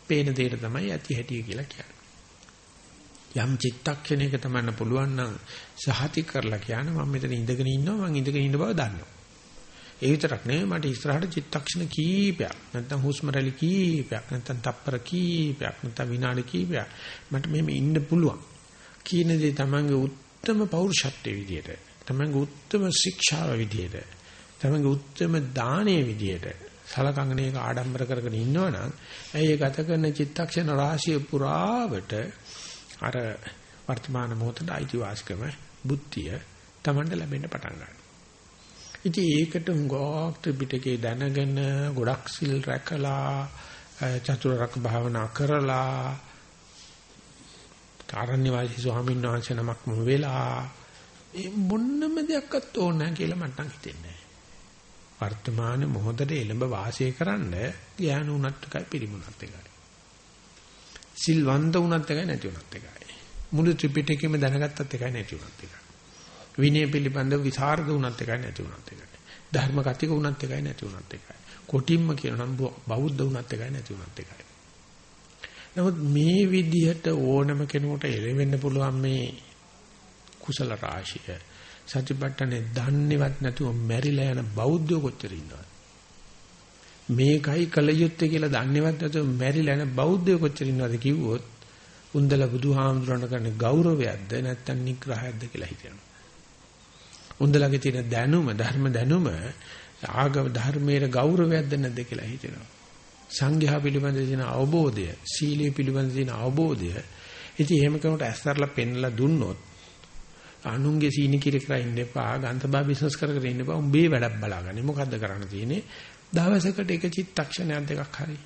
පේන දෙයට තමයි ඇති හැටි කියලා කියන්නේ. යම් චිත්තක්ෂණයක තමන්න පුළුවන් නම් සහති කරලා කියන්නේ මම මෙතන ඉඳගෙන ඉන්නවා මම ඉඳගෙන ඉන්න බව දන්නවා. ඒ විතරක් නෙවෙයි මට ඉස්සරහට චිත්තක්ෂණ කීපයක් නැත්නම් හුස්ම රැලි කීපයක් නැත්නම් තප්පර කීපයක් නැත්නම් විනාඩි කීපයක් මට මෙහෙම ඉන්න පුළුවන්. කීන දේ තමන්ගේ උත්තරම පෞරුෂත්වයේ විදියට තමන්ගේ උත්තරම ශික්ෂාව විදියට තමන්ගේ උත්තරම දානයේ විදියට සලකගෙන ඒක ආඩම්බර කරගෙන ඉන්නවනම් ඇයි ගත කරන චිත්තක්ෂණ රාශිය පුරාවට අර වර්තමාන මොහොතේ අයිතිවාසිකම බුද්ධිය තමන්ට ලැබෙන්න පටන් ගන්නවා. ඉතින් ඒකට හුඟක් ත්‍රිපිටකේ දැනගෙන ගොඩක් සිල් රැකලා චතුරාර්ය භාවනා කරලා කාරණ්‍ය වාසී ස්වාමීන් වහන්සේ නමක් මම වෙලා ඒ මොන්නම දෙයක්වත් ඕන නැහැ කියලා මට නම් හිතෙන්නේ වර්තමාන මොහොතේ එළඹ වාසය කරන්න ඥාන උනත් එකයි පිළිමුණත් එකයි. සිල්වන්ත උනත් එකයි නැති උනත් එකයි. මුළු ත්‍රිපිටකෙම දැනගත්තත් එකයි නැති උනත් එකයි. විනය පිළිබඳව විසරද උනත් එකයි නැති උනත් එකයි. ධර්ම කතික උනත් එකයි නැති උනත් එකයි. කොටින්ම කියනනම් බෞද්ධ උනත් එකයි නැති උනත් එකයි. නමුත් මේ විදිහට ඕනම කෙනෙකුට එළවෙන්න පුළුවන් මේ කුසල රාශිය සතිපට්ඨනේ දන්නේවත් නැතුව මැරිලා යන බෞද්ධයෝ කොච්චර ඉන්නවද මේකයි කල යුත්තේ කියලා දන්නේවත් නැතුව මැරිලා යන බෞද්ධයෝ කොච්චර ඉන්නවද කිව්වොත් උන්දල බුදුහාමුදුරණ කරන ගෞරවයක්ද නැත්නම් නිග්‍රහයක්ද කියලා හිතනවා උන්දලගේ තියෙන දැනුම ධර්ම දැනුම ආගම ධර්මයේ ගෞරවයක්ද නැද්ද කියලා හිතනවා සංඝයා පිළිබඳ තියෙන අවබෝධය, සීලය පිළිබඳ තියෙන අවබෝධය. ඉතින් එහෙම කෙනෙකුට ඇස්තරලා පෙන්ලා දුන්නොත් අනුන්ගේ සීනි කිරි කර ඉන්න එපා, ගන්තබා බිස්නස් කර කර ඉන්න එපා. උඹේ වැඩක් බලාගන්න. මොකද්ද කරන්න තියෙන්නේ? දවසකට එක චිත්තක්ෂණයක් දෙකක් හරි.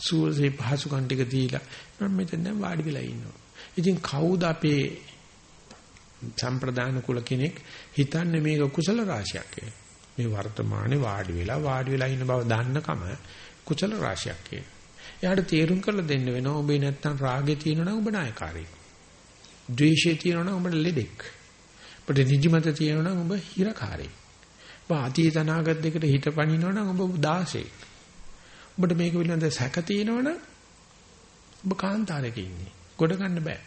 සුවසේ පහසුකම් ටික දීලා මම මෙතන දැන් වාඩි වෙලා ඉන්නවා. ඉතින් කවුද අපේ සම්ප්‍රදාන කුල කෙනෙක් හිතන්නේ මේක කුසල රාශියක් කියලා. මේ වර්තමානයේ වාඩි වෙලා වාඩි වෙලා ඉන්න බව දන්නකම කුසල රාශියක් කියලා. එයාට තේරුම් කරලා දෙන්න වෙනවා ඔබේ නැත්තම් රාගේ තියෙනවා නම් ඔබ නායකාරයෙක්. ද්වේෂය තියෙනවා නම් ඔබ ලෙඩෙක්. ඔබට නිදිමත තියෙනවා නම් ඔබ හිරකාරයෙක්. ඔබ අතීත අනාගත දෙකට හිත පනිනවා නම් ඔබ දාසෙක්. ඔබට මේක පිළිබඳ සැක තියෙනවා නම් ඔබ කාන්තාරයක ඉන්නේ. ගොඩ ගන්න බෑ.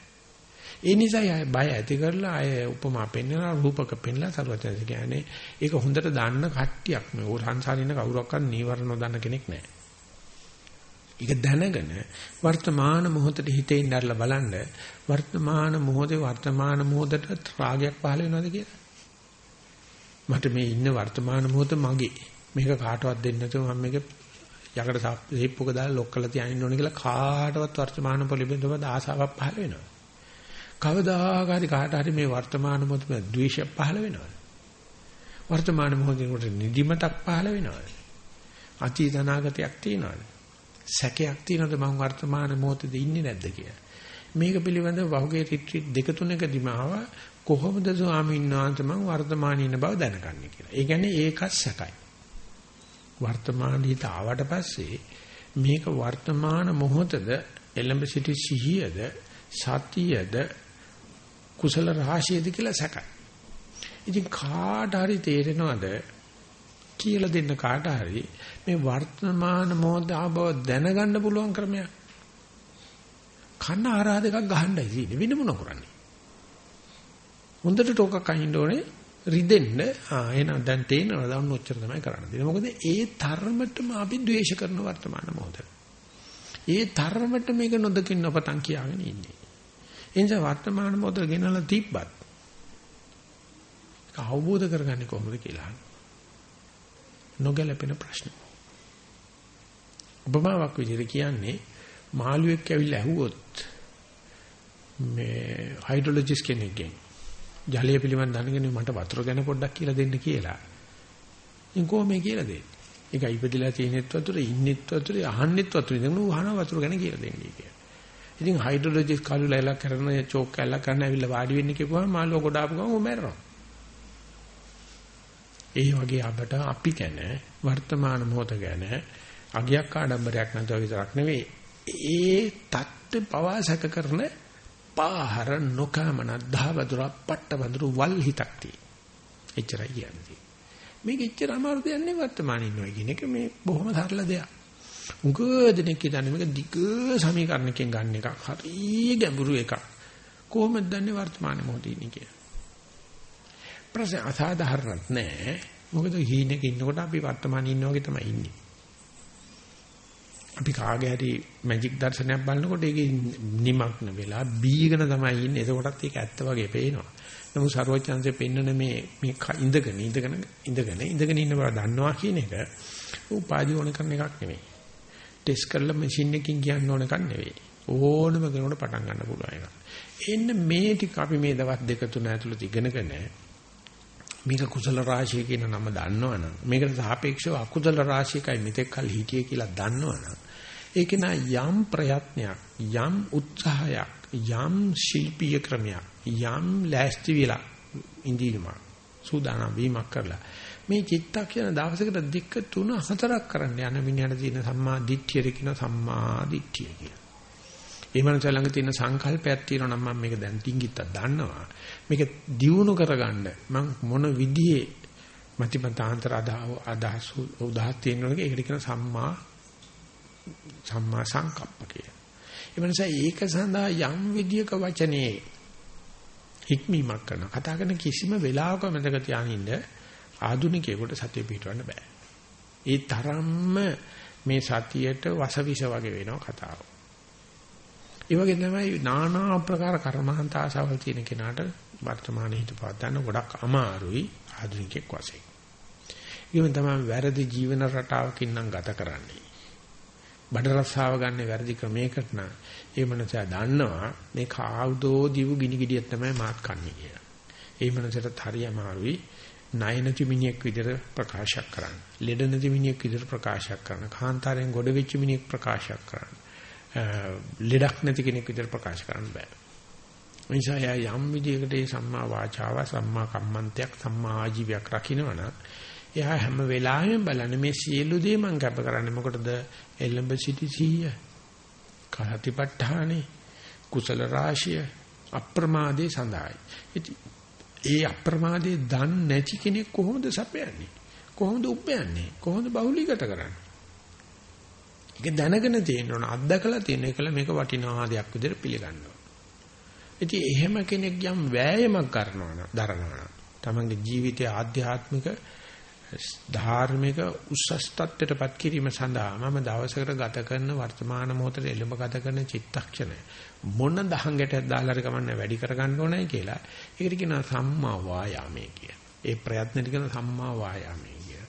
ඒ නිසා අය බය ඇති කරලා අය උපමා පෙන්වනවා රූපක පෙන්ලා සරුවචනස කියන්නේ ඒක හොඳට දන්න කට්ටියක් මේ ඕ සංසාරින කවුරක්වත් නීවරණ නොදන්න කෙනෙක් නැහැ. ඒක දැනගෙන වර්තමාන මොහොතේ හිතේ ඉඳලා බලන්න වර්තමාන මොහොතේ වර්තමාන මොහොතට රාගයක් පහළ වෙනවද කියලා. මට මේ ඉන්න වර්තමාන මොහොත මගේ. මේක කාටවත් දෙන්න නැතුව මම මේක යකඩ සේප්පුක දාලා ලොක් කරලා තියාගෙන ඕනේ කියලා කාටවත් වර්තමාන පොලිබෙන්දව ආසාවක් පහළ වෙනවා. කවදාහරි කාට හරි මේ වර්තමාන මොහොතේ ද්වේෂය පහළ වෙනවා. වර්තමාන මොහොතේ කොට නිදිමතක් පහළ වෙනවා. අතීත අනාගතයක් තියෙනවා. සැකයක් තියෙනවද මම වර්තමාන මොහොතේ ඉන්නේ නැද්ද කියලා. මේක පිළිබඳව වහුගේ රිට්‍රීට් දෙක තුනකදීම ආව කොහොමද ස්වාමීන් වහන්සේ මම වර්තමානයේ ඉන්න බව දැනගන්නේ කියලා. ඒ කියන්නේ ඒකත් සැකයි. වර්තමානීයට ආවට පස්සේ මේක වර්තමාන මොහොතද එළඹ සිටි සිහියද සතියද කුසල රාශියද කියලා සැකයි. ඉතින් කාට හරි තේරෙනවද කියලා දෙන්න කාට හරි මේ වර්තමාන මොහොත ආබව දැනගන්න පුළුවන් ක්‍රමයක්. කන්න ආරා දෙකක් ගහන්නයි තියෙන්නේ වෙන මොන කරන්නේ. හොඳට ටෝකක් අහින්න ඕනේ රිදෙන්න ආ එහෙනම් දැන් තේනවා දැන් ඔච්චර තමයි කරන්න දෙන්නේ. මොකද ඒ තරමටම අපි ද්වේෂ කරන වර්තමාන මොහොත. ඒ තරමට මේක නොදකින් නොපතන් කියාගෙන ඉන්නේ. ඒ නිසා වර්තමාන මොහොත ගෙනලා තිබ්බත් අවබෝධ කරගන්නේ කොහොමද කියලා නොගැලපෙන ප්‍රශ්න. උපමාවක් විදිහට කියන්නේ මාළුවෙක් ඇවිල්ලා ඇහුවොත් මේ හයිඩ්‍රොලොජිස්ට් කෙනෙක්ගෙන් ජලය පිළිබඳ දැනගෙන මට වතුර ගැන පොඩ්ඩක් කියලා දෙන්න කියලා. ඉතින් කොහොමද කියලා දෙන්නේ? ඒක ඉපදිලා තියෙනෙත් වතුර, ඉන්නෙත් වතුර, අහන්නෙත් වතුර. ඉතින් උ අහන වතුර ගැන කියලා දෙන්නේ කියලා. ඉතින් හයිඩ්‍රොලොජිස්ට් කලුලා කරන චෝක් කැල්ල කරන ඇවිල්ලා වාඩි වෙන්න කියපුවාම මාළුව ගොඩ ආපු ගමන් ඌ මැරෙනවා. ඒ වගේ අපට අපි ගැන වර්තමාන මොහොත ගැන අගයක් ආඩම්බරයක් නැතුව විතරක් නෙවෙයි ඒ தත්ත්ව පවාසක කරන පාහර නොකමන දහවදුර පට්ටබඳුරු වල් හිතක් තියෙන. එච්චරයි කියන්නේ. මේක එච්චර අමාරු දෙයක් නෙවෙයි වර්තමානයේ ඉන්නවා කියන එක මේ බොහොම සරල දෙයක්. උගදෙනෙක් කියන්නේ මේක දිග සමීකරණකින් ගන්න එකක්. හරි ගැඹුරු එකක්. කොහොමද දන්නේ වර්තමාන මොහොතේ ඉන්නේ කියලා. ප්‍රශ්න අසාධාරණත් නෑ. මොකද හීනෙක ඉන්නකොට අපි වර්තමානයේ ඉන්න වගේ තමයි ඉන්නේ. අපි කාගේ හරි මැජික් දර්ශනයක් බලනකොට ඒකේ නිමග්න වෙලා බීගෙන තමයි ඉන්නේ. එතකොටත් ඒක ඇත්ත වගේ පේනවා. නමුත් ਸਰවඥාන්සේ පෙන්වන මේ මේ ඉඳගෙන ඉඳගෙන ඉඳගෙන ඉඳගෙන ඉන්න බව දන්නවා කියන එක උපාදි ඕන කරන එකක් නෙමෙයි. ටෙස්ට් කරලා මැෂින් එකකින් කියන්න ඕන එකක් නෙවෙයි. ඕනම කෙනෙකුට පටන් ගන්න පුළුවන් එක. එන්න මේ ටික අපි මේ දවස් දෙක තුන ඇතුළත ඉගෙනගෙන මේක කුසල රාශිය කියන නම දන්නවනම් මේකට සාපේක්ෂව අකුසල රාශියකයි මෙතෙක් කල් හිටියේ කියලා දන්නවනම් ඒක නා යම් ප්‍රයත්නයක් යම් උත්සාහයක් යම් ශිල්පීය ක්‍රමයක් යම් ලෑස්ති වෙලා ඉඳීම සූදානම් වීමක් කරලා මේ චිත්තක්ෂණ දවසකට දෙක තුන හතරක් කරන්න යන මිනිහට තියෙන සම්මා දිට්ඨිය කියන සම්මා දිට්ඨිය කියන. ඒ මනස ළඟ තියෙන සංකල්පයක් තියෙනවා නම් මම මේක දැන් ටින්ගිත්තක් දන්නවා. මේක දියුණු කරගන්න මම මොන විදිහේ මතිමතාන්තර අදහස් උදාහරණ තියෙනවා ඒකට කියන සම්මා සම්මා සංකප්ප කියලා. ඒ නිසා ඒක සඳහා යම් විදියක වචනේ හික්මීමක් කරන කතා කරන කිසිම වෙලාවක මතක තියානින්න ආධුනිකයෙකුට සතිය පිටවන්න බෑ. ඒ තරම්ම මේ සතියට වසවිස වගේ වෙනවා කතාව. ඒ වගේ තමයි নানা ආකාර කර්මාන්ත ආසාවල් තියෙන කෙනාට වර්තමානයේ හිත පවත්වන්න ගොඩක් අමාරුයි ආධුනිකෙක් වශයෙන්. ඊවෙන් තමයි වැරදි ජීවන රටාවකින් නම් ගත කරන්නේ. බඩ රස්සාව ගන්න වැරදි ක්‍රමයකට නම් ඒ මනසා දන්නවා මේ කාවුදෝ දිවු ගිනි ගිඩියක් තමයි මාත් කන්නේ කියලා. ඒ මනසට හරි අමාරුයි ණය නැති මිනිහෙක් විදිහට ප්‍රකාශ කරන්න. ලෙඩ නැති මිනිහෙක් විදිහට ප්‍රකාශ කරන්න. කාන්තාරයෙන් ගොඩ වෙච්ච මිනිහෙක් ප්‍රකාශ කරන්න. ලෙඩක් නැති කෙනෙක් විදිහට ප්‍රකාශ කරන්න බෑ. නිසා යා යම් විදිහකට මේ සම්මා වාචාව සම්මා කම්මන්තයක් සම්මා ආජීවයක් රකින්නවනම් එයා හැම වෙලාවෙම බලන්නේ මේ සියලු දේ මම කැප කරන්නේ මොකටද එළඹ සිටි සීය කහතිපට්ඨානේ කුසල රාශිය අප්‍රමාදේ සඳහායි ඉතින් ඒ අප්‍රමාදේ දන් නැති කෙනෙක් කොහොමද සපයන්නේ? කොහොමද උපයන්නේ? කොහොමද බහුලීගත කරන්නේ? ඒක දැනගෙන තියෙන්න ඕන අත්දකලා තියෙන එකල මේක වටිනා දෙයක් විදිහට පිළිගන්නවා. ඉතින් එහෙම කෙනෙක් යම් වෑයමක් කරනවා නම් දරනවා නම් තමන්ගේ ජීවිතයේ ආධ්‍යාත්මික ධාර්මික උසස් තත්ත්වයටපත් කිරීම සඳහා මම දවසකට ගත කරන වර්තමාන මොහොතේ එළඹ ගත කරන චිත්තක්ෂණය මොන දහංගට දාලා කමන්න වැඩි කරගන්න ඕනේ කියලා. ඒකට කියනවා සම්මා වායාමයේ කිය. ඒ ප්‍රයත්නෙට කියන සම්මා වායාමයේ කිය.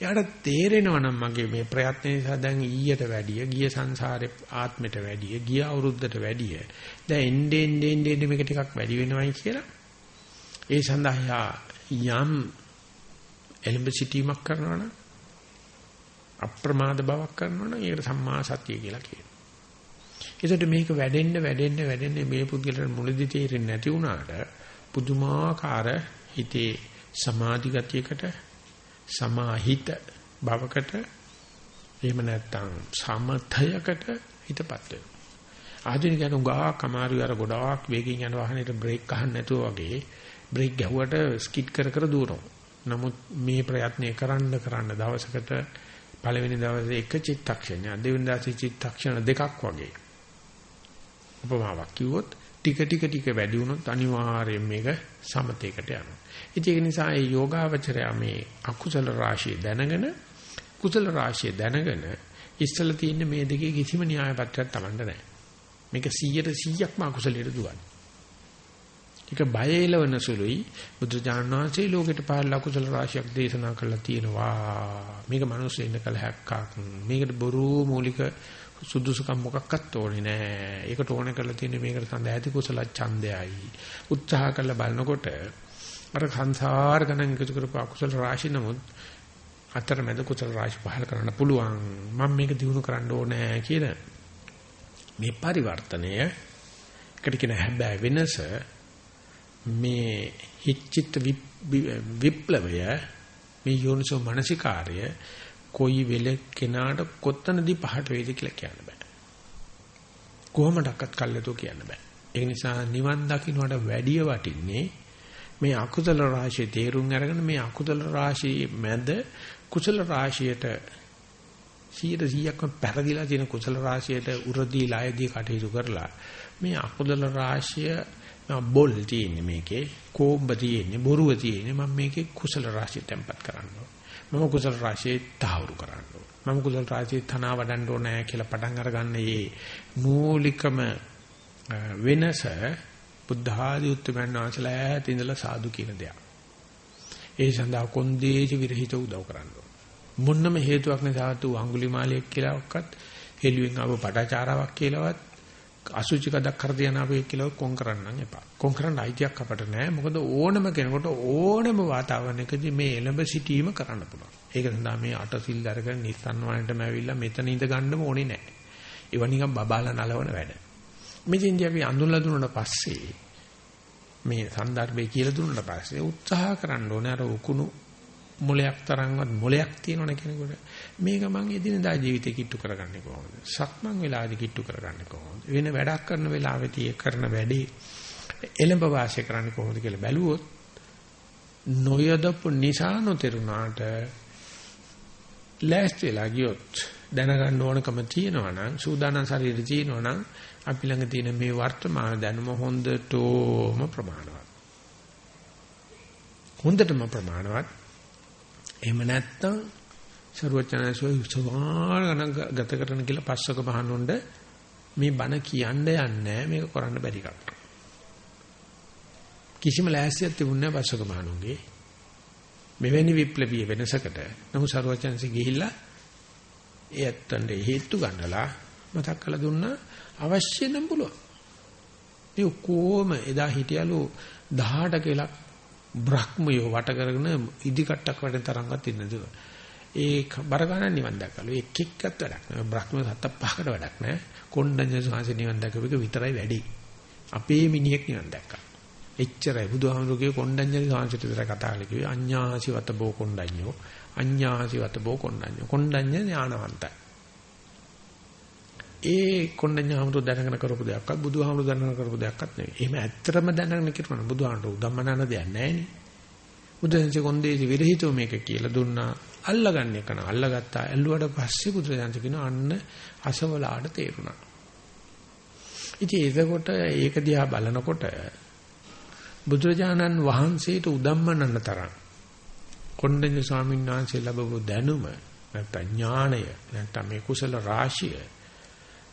එයාට තේරෙනවා නම් මගේ මේ ප්‍රයත්න නිසා දැන් ඊයට වැඩිය, ගිය සංසාරේ ආත්මෙට වැඩිය, ගිය අවුරුද්දට වැඩිය. දැන් එන්නේ එන්නේ එන්නේ මේක ටිකක් වැඩි වෙනවයි කියලා. ඒ සඳහා යම් එළඹ සිටීමක් කරනවා නම් අප්‍රමාද බවක් කරනවා නම් ඒකට සම්මා සතිය කියලා කියනවා. ඒකට මේක වැඩෙන්න වැඩෙන්න වැඩෙන්න මේ පුද්ගලයන් මුලදී තේරෙන්නේ නැති වුණාට පුදුමාකාර හිතේ සමාධි ගතියකට සමාහිත භවකට එහෙම නැත්නම් සමථයකට හිතපත් වෙනවා. ආධුනිකයන් උගා කමාරු අර ගොඩාක් වේගෙන් යන වාහනේට බ්‍රේක් ගහන්න නැතුව වගේ බ්‍රේක් ගැහුවට ස්කිඩ් කර කර දුවනවා. නමුත් මේ ප්‍රයත්නය කරන්න කරන්න දවසකට පළවෙනි දවසේ එක චිත්තක්ෂණය දෙවෙනි දවසේ චිත්තක්ෂණ දෙකක් වගේ උපමාවක් කිව්වොත් ටික ටික ටික වැඩි වුණොත් අනිවාර්යයෙන් මේක සමතේකට යනවා. ඉතින් ඒක නිසා මේ යෝගාවචරය මේ අකුසල රාශිය දැනගෙන කුසල රාශිය දැනගෙන ඉස්සල තියෙන මේ දෙකේ කිසිම න්‍යාය පත්‍රයක් Tamanට නැහැ. මේක 100ට 100ක්ම අකුසලයට දුවන්නේ. ඒක බය එලවන සුළුයි. බුදුජාණන් වහන්සේ ලෝකෙට පහළ අකුසල රාශියක් දේශනා කළා තියෙනවා. මේක මිනිස්සු ඉන්න කල හැක්කක්. මේකට බොරු මූලික සුදුසුකම් මොකක්වත් ඕනේ නෑ. ඒකට ඕනේ කරලා තියෙන්නේ මේකට සඳ ඇති කුසල ඡන්දයයි. උත්සාහ කරලා බලනකොට අර සංසාර ගණන් එකතු කරපු අකුසල රාශි නමුත් අතරමැද කුසල රාශි පහල කරන්න පුළුවන්. මම මේක දිනු කරන්න ඕනේ කියන මේ පරිවර්තනය එකට කියන හැබැයි වෙනස මේ හිච්චිත විප්ලවය මේ යෝනිසෝ මනසිකාර්ය කොයි වෙලෙ කෙනාට කොතනදී පහට වේද කියලා කියන්න බෑ. කොහොමඩක්වත් කල්යතෝ කියන්න බෑ. ඒ නිසා නිවන් දකින්නට වැඩිය වටින්නේ මේ අකුසල රාශිය තේරුම් අරගෙන මේ අකුසල රාශිය මැද කුසල රාශියට 100%ක්ම පෙරදිලා තියෙන කුසල රාශියට උරදී ලායදී කටයුතු කරලා මේ අකුසල රාශිය බොල් තියෙන්නේ මේකේ කෝම්බ තියෙන්නේ බොරුව තියෙන්නේ. මම මේකේ කුසල රාශිය tempat කරන්න මම කුසල රාශිය තාවුරු කරන්න මම කුසල රාශිය තනවා වඩන්න ඕනේ කියලා පටන් අරගන්න මේ මූලිකම වෙනස බුද්ධ ආදී උත්තරමන් වහන්සේලා ඈත ඉඳලා සාදු කියන දෙයක්. ඒ සඳහා කොන්දේසි විරහිත උදව් කරන්න මොන්නම හේතුවක් නිසා තු අඟුලිමාලයක් කියලාවත් හෙළුවෙන් ආව පටාචාරාවක් කියලාවත් අසුචි කඩක් කර තියන අපේ කියලා කොම් කරන්නම් එපා. කොම් කරන්න අයිතියක් අපට නැහැ. මොකද ඕනම කෙනෙකුට ඕනම වාතාවරණයකදී මේ එළඹ සිටීම කරන්න පුළුවන්. ඒක සඳහා මේ අට සිල් අරගෙන නිස්සන් වණයටම ඇවිල්ලා මෙතන ඉඳ ගන්නම ඕනේ නැහැ. ඒව නිකන් බබාලා නලවන වැඩ. මෙතෙන්දී අපි අඳුල්ලා දුන්නා පස්සේ මේ සන්දර්භය කියලා දුන්නා පස්සේ උත්සාහ කරන්න ඕනේ අර උකුණු මොලයක් තරම්වත් මොලයක් තියෙනවනේ කෙනෙකුට. මේක මං එදිනදා ජීවිතේ කිට්ටු කරගන්නේ කොහොමද? සක්මන් වෙලාවේදී කිට්ටු කරගන්නේ කොහොමද? වෙන වැඩක් කරන වෙලාවෙදී කරන වැඩේ එළඹ වාසය කරන්නේ කොහොමද කියලා බැලුවොත් නොයදපු නිසා නොතේරුණාට ලෑස්තිලා ගියොත් දැනගන්න ඕනකම තියෙනවා නම් සූදානම් ශරීරය තියෙනවා නම් අපි ළඟ තියෙන මේ වර්තමාන දැනුම හොඳටම ප්‍රමාණවත්. හොඳටම ප්‍රමාණවත්. එහෙම නැත්නම් ਸਰවචනසෝ සවාරණක ගත කරන කියලා පස්සක මහණුණ්ඩ මේ බණ කියන්න යන්නේ මේක කරන්න බැරි එකක්. කිසිම ලෑස්තියක් තිබුණේ නැහැ පස්සක මහණුන්ගේ. මෙවැනි විප්ලවීය වෙනසකට නමුත් ਸਰවචනසේ ගිහිල්ලා ඒ ඇත්තන්ට හේතු ගන්නලා මතක් කළ දුන්නා අවශ්‍ය නම් පුළුවන්. ඒ කොහොම එදා හිටියලු 18 කියලා බ්‍රහ්මයෝ වට කරගෙන ඉදිකට්ටක් වටෙන් තරංගත් ඉන්නද ඒ බර ගන්න නිවන් දැකලු එක් එක්කත් වැඩක් නෑ. බ්‍රහ්ම සත්ත පහකට වැඩක් නෑ. කොණ්ඩඤ්ඤ සාංශ නිවන් දැකපු එක විතරයි වැඩි. අපේ මිනිහෙක් නිවන් දැක්කා. එච්චරයි බුදුහාමුදුරුගේ කොණ්ඩඤ්ඤ සාංශට විතර කතා කරලා කිව්වේ අඤ්ඤාසි වත බෝ කොණ්ඩඤ්ඤෝ අඤ්ඤාසි වත බෝ කොණ්ඩඤ්ඤෝ කොණ්ඩඤ්ඤ ඥානවන්තයි. ඒ කොණ්ඩඤ්ඤ හාමුදුරුවෝ දැනගෙන කරපු දෙයක්වත් බුදුහාමුදුරුවෝ දැනගෙන කරපු දෙයක්වත් නෙවෙයි. එහෙම ඇත්තටම දැනගෙන කිරුණා බුදුහාමුදුරුවෝ උදම්මනන දෙයක් නැහැ බුදුන්සේ කොන්දේසි විරහිතව මේක කියලා දුන්නා. අල්ලගන්න එක න අල්ලගත්තා. ඇල්ලුවට පස්සේ බුදුරජාණන් කියනවා අන්න අසවලාට තේරුණා. ඉතින් එතකොට ඒක දිහා බලනකොට බුදුරජාණන් වහන්සේට උදම්මනන තරම් කොණ්ඩඤ්ඤ ස්වාමීන් වහන්සේ ලැබපු දැනුම නැත්නම් ඥාණය නැත්නම් මේ කුසල රාශිය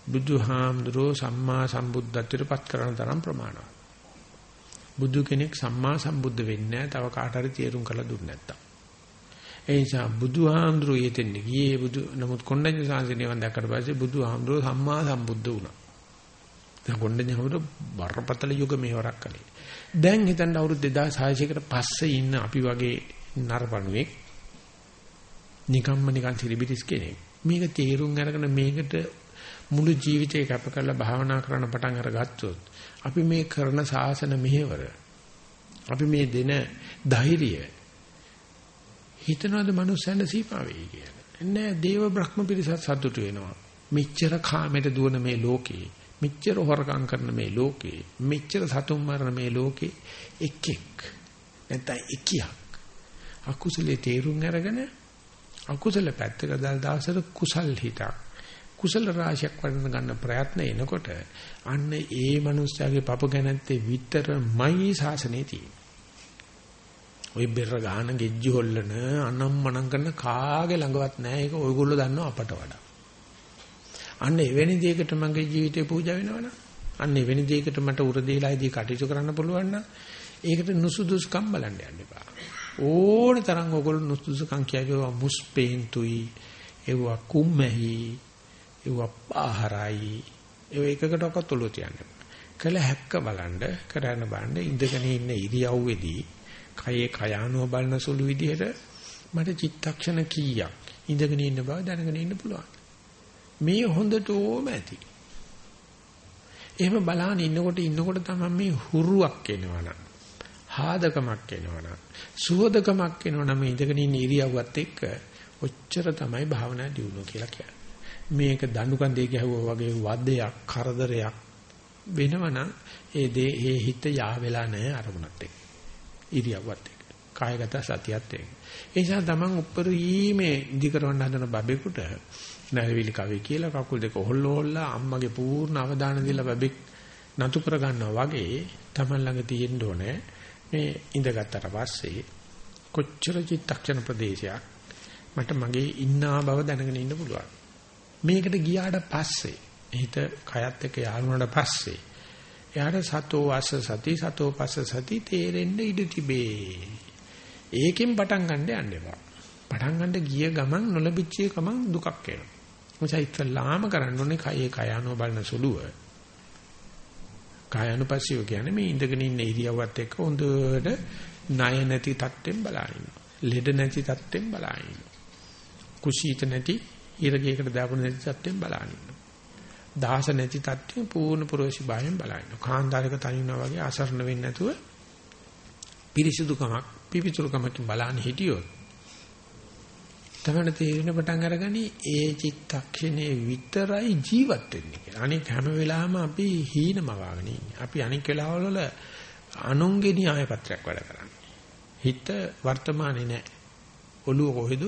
බුදුහාමුදුරෝ සම්මා සම්බුද්ධත්වයට පත් කරන තරම් ප්‍රමාණවත්. බුදු කෙනෙක් සම්මා සම්බුද්ධ වෙන්නේ නැහැ තව කාට හරි තේරුම් කරලා දුන්නේ නැත්තම්. ඒ නිසා බුදුහාමුදුරෝ යෙතෙන්න ගියේ බුදු නමුත් කොණ්ඩඤ්ඤ සාංශේ නිවන් දැක්කට පස්සේ බුදුහාමුදුරෝ සම්මා සම්බුද්ධ වුණා. දැන් කොණ්ඩඤ්ඤ හාමුදුරෝ බරපතල යුග මෙහෙවරක් කළේ. දැන් හිතන්න අවුරුදු 2600කට පස්සේ ඉන්න අපි වගේ නරපණුවෙක් නිකම්ම නිකන් සිරිබිටිස් කෙනෙක්. මේක තේරුම් අරගෙන මේකට මුළු ජීවිතේ කැප කරලා භාවනා කරන්න පටන් අරගත්තොත් අපි මේ කරන සාසන මෙහෙවර අපි මේ දෙන ධෛර්යය හිතනවාද මනුස්සයන්ට සීපා වෙයි කියලා. නෑ දේව බ්‍රහ්ම පිරිසත් සතුටු වෙනවා. මෙච්චර කාමයට දුවන මේ ලෝකේ මෙච්චර හොරකම් කරන මේ ලෝකේ මෙච්චර සතුන් මරන මේ ලෝකේ එක් එක් නැත්නම් එකියක් අකුසලේ තේරුම් අරගෙන අකුසල පැත්තක දාලා දවසට කුසල් හිතක් කුසල රාශියක් වඩන ගන්න ප්‍රයත්න එනකොට අන්න ඒ මනුස්සයාගේ පප ගැනත්තේ විතරමයි සාසනේ තියෙන්නේ. ওই බෙර ගහන ගෙජ්ජි හොල්ලන අනම්මනම් කරන කාගේ ළඟවත් නැහැ. ඒක ඔයගොල්ලෝ දන්නවා අපට වඩා. අන්න එවැනි දෙයකට මගේ ජීවිතේ පූජා වෙනවනම් අන්න එවැනි දෙයකට මට උර දීලායිදී කටයුතු කරන්න පුළුවන් නම් ඒකට නුසුදුසුකම් බලන්න යන්න එපා. ඕන තරම් ඔයගොල්ලෝ නුසුදුසුකම් කියවුවා මුස්පේන්තුයි ඒවා කුම්මැහි ඒවා පාහරයි ඒ එකකටවත් ඔලුව තියන්න කළ හැක්ක බලන්න කරන්න බලන්න ඉඳගෙන ඉන්න ඉරියව්වේදී කයේ කයානුව බලන සුළු විදිහට මට චිත්තක්ෂණ කීයක් ඉඳගෙන ඉන්න බව දැනගෙන ඉන්න පුළුවන්. මේ හොඳට ඕම ඇති. එහෙම බලහන් ඉන්නකොට ඉන්නකොට තමයි මේ හුරුවක් එනවනම් හාදකමක් එනවනම් සුවදකමක් එනවනම් මේ ඉඳගෙන ඉන්න ඉරියව්වත් එක්ක ඔච්චර තමයි භාවනා දියුණුව කියලා කියන්නේ. මේක දඬුකන්දේ ගැහුවා වගේ වදයක් කරදරයක් වෙනවනම් ඒ දේ ඒ හිත යා වෙලා නැහැ අරමුණත් එක්ක. ඉරියව්වත් එක්ක. කායගත සතියත් එක්ක. ඒ නිසා තමන් උප්පරීමේ ඉදි කරවන්න හදන බබෙකුට නැරවිලි කවේ කියලා කකුල් දෙක හොල්ලෝල්ලා අම්මගේ පූර්ණ අවධානය දීලා බබෙක් නතු කර ගන්නවා වගේ තමන් ළඟ තියෙන්න ඕනේ මේ ඉඳගත්තට පස්සේ කොච්චර චිත්තක්ෂණ ප්‍රදේශයක් මට මගේ ඉන්නා බව දැනගෙන ඉන්න පුළුවන්. මේකට ගියාට පස්සේ හිත කයත් එක්ක යාළුණාට පස්සේ එයාට සතෝ වාස සති සතෝ පස්ස සති තේරෙන්න ඉඩ තිබේ. ඒකෙන් පටන් ගන්න යන්න එපා. පටන් ගන්න ගිය ගමන් නොලබිච්ච ගමන් දුකක් එනවා. මොකද ඉස්සල්ලාම කරන්න ඕනේ කයේ කයano බලන සුළුව. කායानुපස්සීව කියන්නේ මේ ඉඳගෙන ඉන්න ඉරියව්වත් එක්ක හොඳට ණය නැති තත්ත්වෙන් බලන ලෙඩ නැති තත්ත්වෙන් බලන කුසීත නැති ඉරගයකට දාපුන නැති තත්ත්වෙන් බලන දහස නැති තත්ත්වෙ පූර්ණ පුරෝෂි භාවයෙන් බලන කාන්දාරක තනිනවා වගේ අසරණ වෙන්නේ නැතුව පිරිසිදුකමක් පිපිතුරුකමකින් බලන්න හිටියොත් තමයි තේරෙන පටන් අරගනි ඒ චිත්තක්ෂණේ විතරයි ජීවත් වෙන්නේ කියලා. අනික හැම වෙලාවෙම අපි හීනමවාගෙන ඉන්නේ. අපි අනික වෙලාවවල අනුන්ගේ න්‍යාය පත්‍රයක් වැඩ කරන්නේ. හිත වර්තමානේ නැහැ. ඔළුව කොහෙද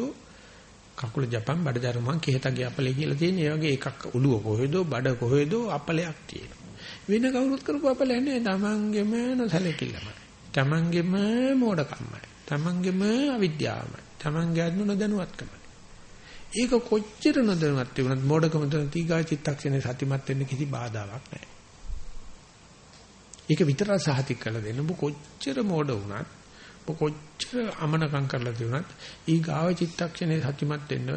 කකුල ජපන් බඩ ජර්මන් කෙහෙතගේ අපලේ කියලා තියෙන ඒ වගේ එකක් ඔළුව කොහෙද බඩ කොහෙද අපලයක් තියෙනවා. වෙන කවුරුත් කරපු අපලයක් නෙවෙයි. තමන්ගෙම නොසලකිල්ලමයි. තමන්ගෙම මෝඩකමයි. තමන්ගෙම අවිද්‍යාවමයි. තමන්ගේ අද්න නොදැනුවත්කමයි. ඒක කොච්චර නොදැනුවත් තිබුණත් මෝඩකම තන තීගා චිත්තක්ෂණේ සතිමත් වෙන්න කිසි බාධාවක් නැහැ. ඒක විතර සහතික කළ දෙන්න ඔබ කොච්චර මෝඩ වුණත් ඔබ කොච්චර අමනකම් කරලා තිබුණත් ඊ ගාව චිත්තක්ෂණේ සතිමත් වෙන්න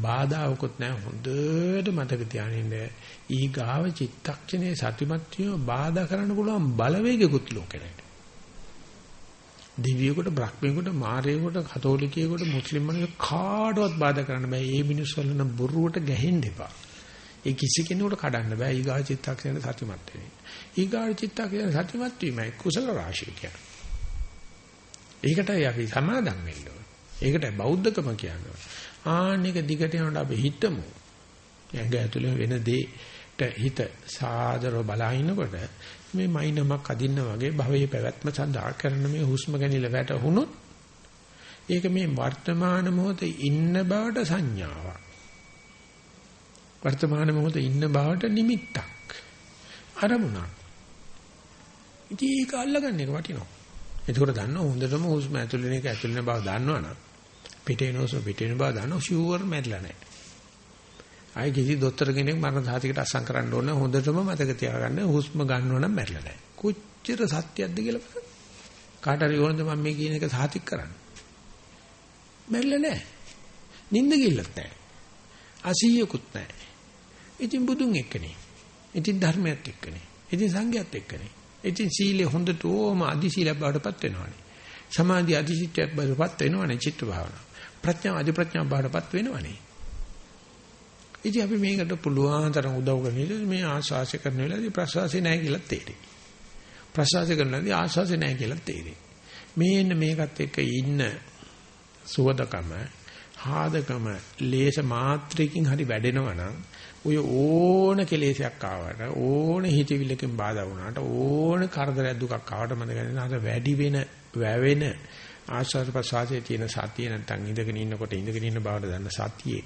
බාධාවකුත් නැහැ හොඳට මතක තියාගන්න ඊ ගාව චිත්තක්ෂණේ සතිමත් වීම බාධා කරන්න පුළුවන් බලවේගකුත් ලෝකෙට දෙවියෙකුට බ්‍රහ්මයෙකුට මාරයෙකුට කතෝලිකයෙකුට මුස්ලිම් මිනිහෙකුට කාටවත් බාධා කරන්න බෑ. මේ මිනිස්සු වල බොරුවට ගැහෙන්න එපා. ඒ කිසි කෙනෙකුට කඩන්න බෑ. ඊගා චිත්තක්ෂණ සතිමත් වෙන්නේ. ඊගා චිත්තක්ෂණ සතිමත් වීමයි කුසල රාශිය කියන්නේ. ඒකටයි අපි සමාදම් වෙන්න ඕනේ. ඒකටයි බෞද්ධකම කියන්නේ. ආන්නේක දිගට යනකොට අපි හිතමු. ඇඟ ඇතුලේ වෙන දෙයට හිත සාදරව බලා ඉන්නකොට මේ මයින්මක් අදින්න වගේ භවයේ පැවැත්ම සඳහා කරන මේ හුස්ම ගැනීම වැටහුනොත් ඒක මේ වර්තමාන මොහොතේ ඉන්න බවට සංඥාවක්. වර්තමාන මොහොතේ ඉන්න බවට නිමිත්තක්. අරමුණක්. ඉතින් ඒක අල්ලගන්න එක වටිනවා. එතකොට දන්න හොඳටම හුස්ම ඇතුළේ එක ඇතුළේ බව දන්නවනම් පිටේන හුස්ම පිටේන බව දන්නව ෂුවර් මැරිලා නැහැ. ආයි කිසි දොස්තර කෙනෙක් මරණ සාතිකට අස්සම් කරන්න ඕන හොඳටම මතක තියාගන්න හුස්ම ගන්නව නම් මැරිලා නැහැ. කොච්චර සත්‍යයක්ද කියලා බලන්න. කාට හරි ඕනද මම මේ කියන එක සාතික් කරන්න. මැරිලා නැහැ. නිින්ද ගිල්ලත් නැහැ. අසීයකුත් නැහැ. ඉතින් බුදුන් එක්කනේ. ඉතින් ධර්මයත් එක්කනේ. ඉතින් සංඝයත් එක්කනේ. ඉතින් සීලේ හොඳට ඕම අදි සීල බවටපත් වෙනවනේ. සමාධි අදි සිත්යක් බවටපත් වෙනවනේ චිත්ත භාවනා. ප්‍රඥා අදි ප්‍රඥා බවටපත් වෙනවනේ. ඉතින් අපි මේකට පුළුවන් තරම් උදව් කරන්නේ මේ ආශාසය කරන වෙලාවේදී ප්‍රසවාසය නැහැ කියලා තේරෙයි. ප්‍රසවාසය කරනදී ආශාසය නැහැ කියලා තේරෙයි. මේන්න මේකත් එක්ක ඉන්න සුවදකම, හාදකම, ලේස මාත්‍රයකින් හරි වැඩෙනවා නම් ඔය ඕන කෙලෙසයක් ආවට ඕන හිතවිල්ලකින් බාධා වුණාට ඕන කරදරයක් දුකක් ආවට මම කියන්නේ අර වැඩි වෙන වැවෙන ආශ්වාස ප්‍රශ්වාසයේ තියෙන සතිය නැත්තම් ඉඳගෙන ඉන්නකොට ඉඳගෙන ඉන්න බවට දන්න සතියේ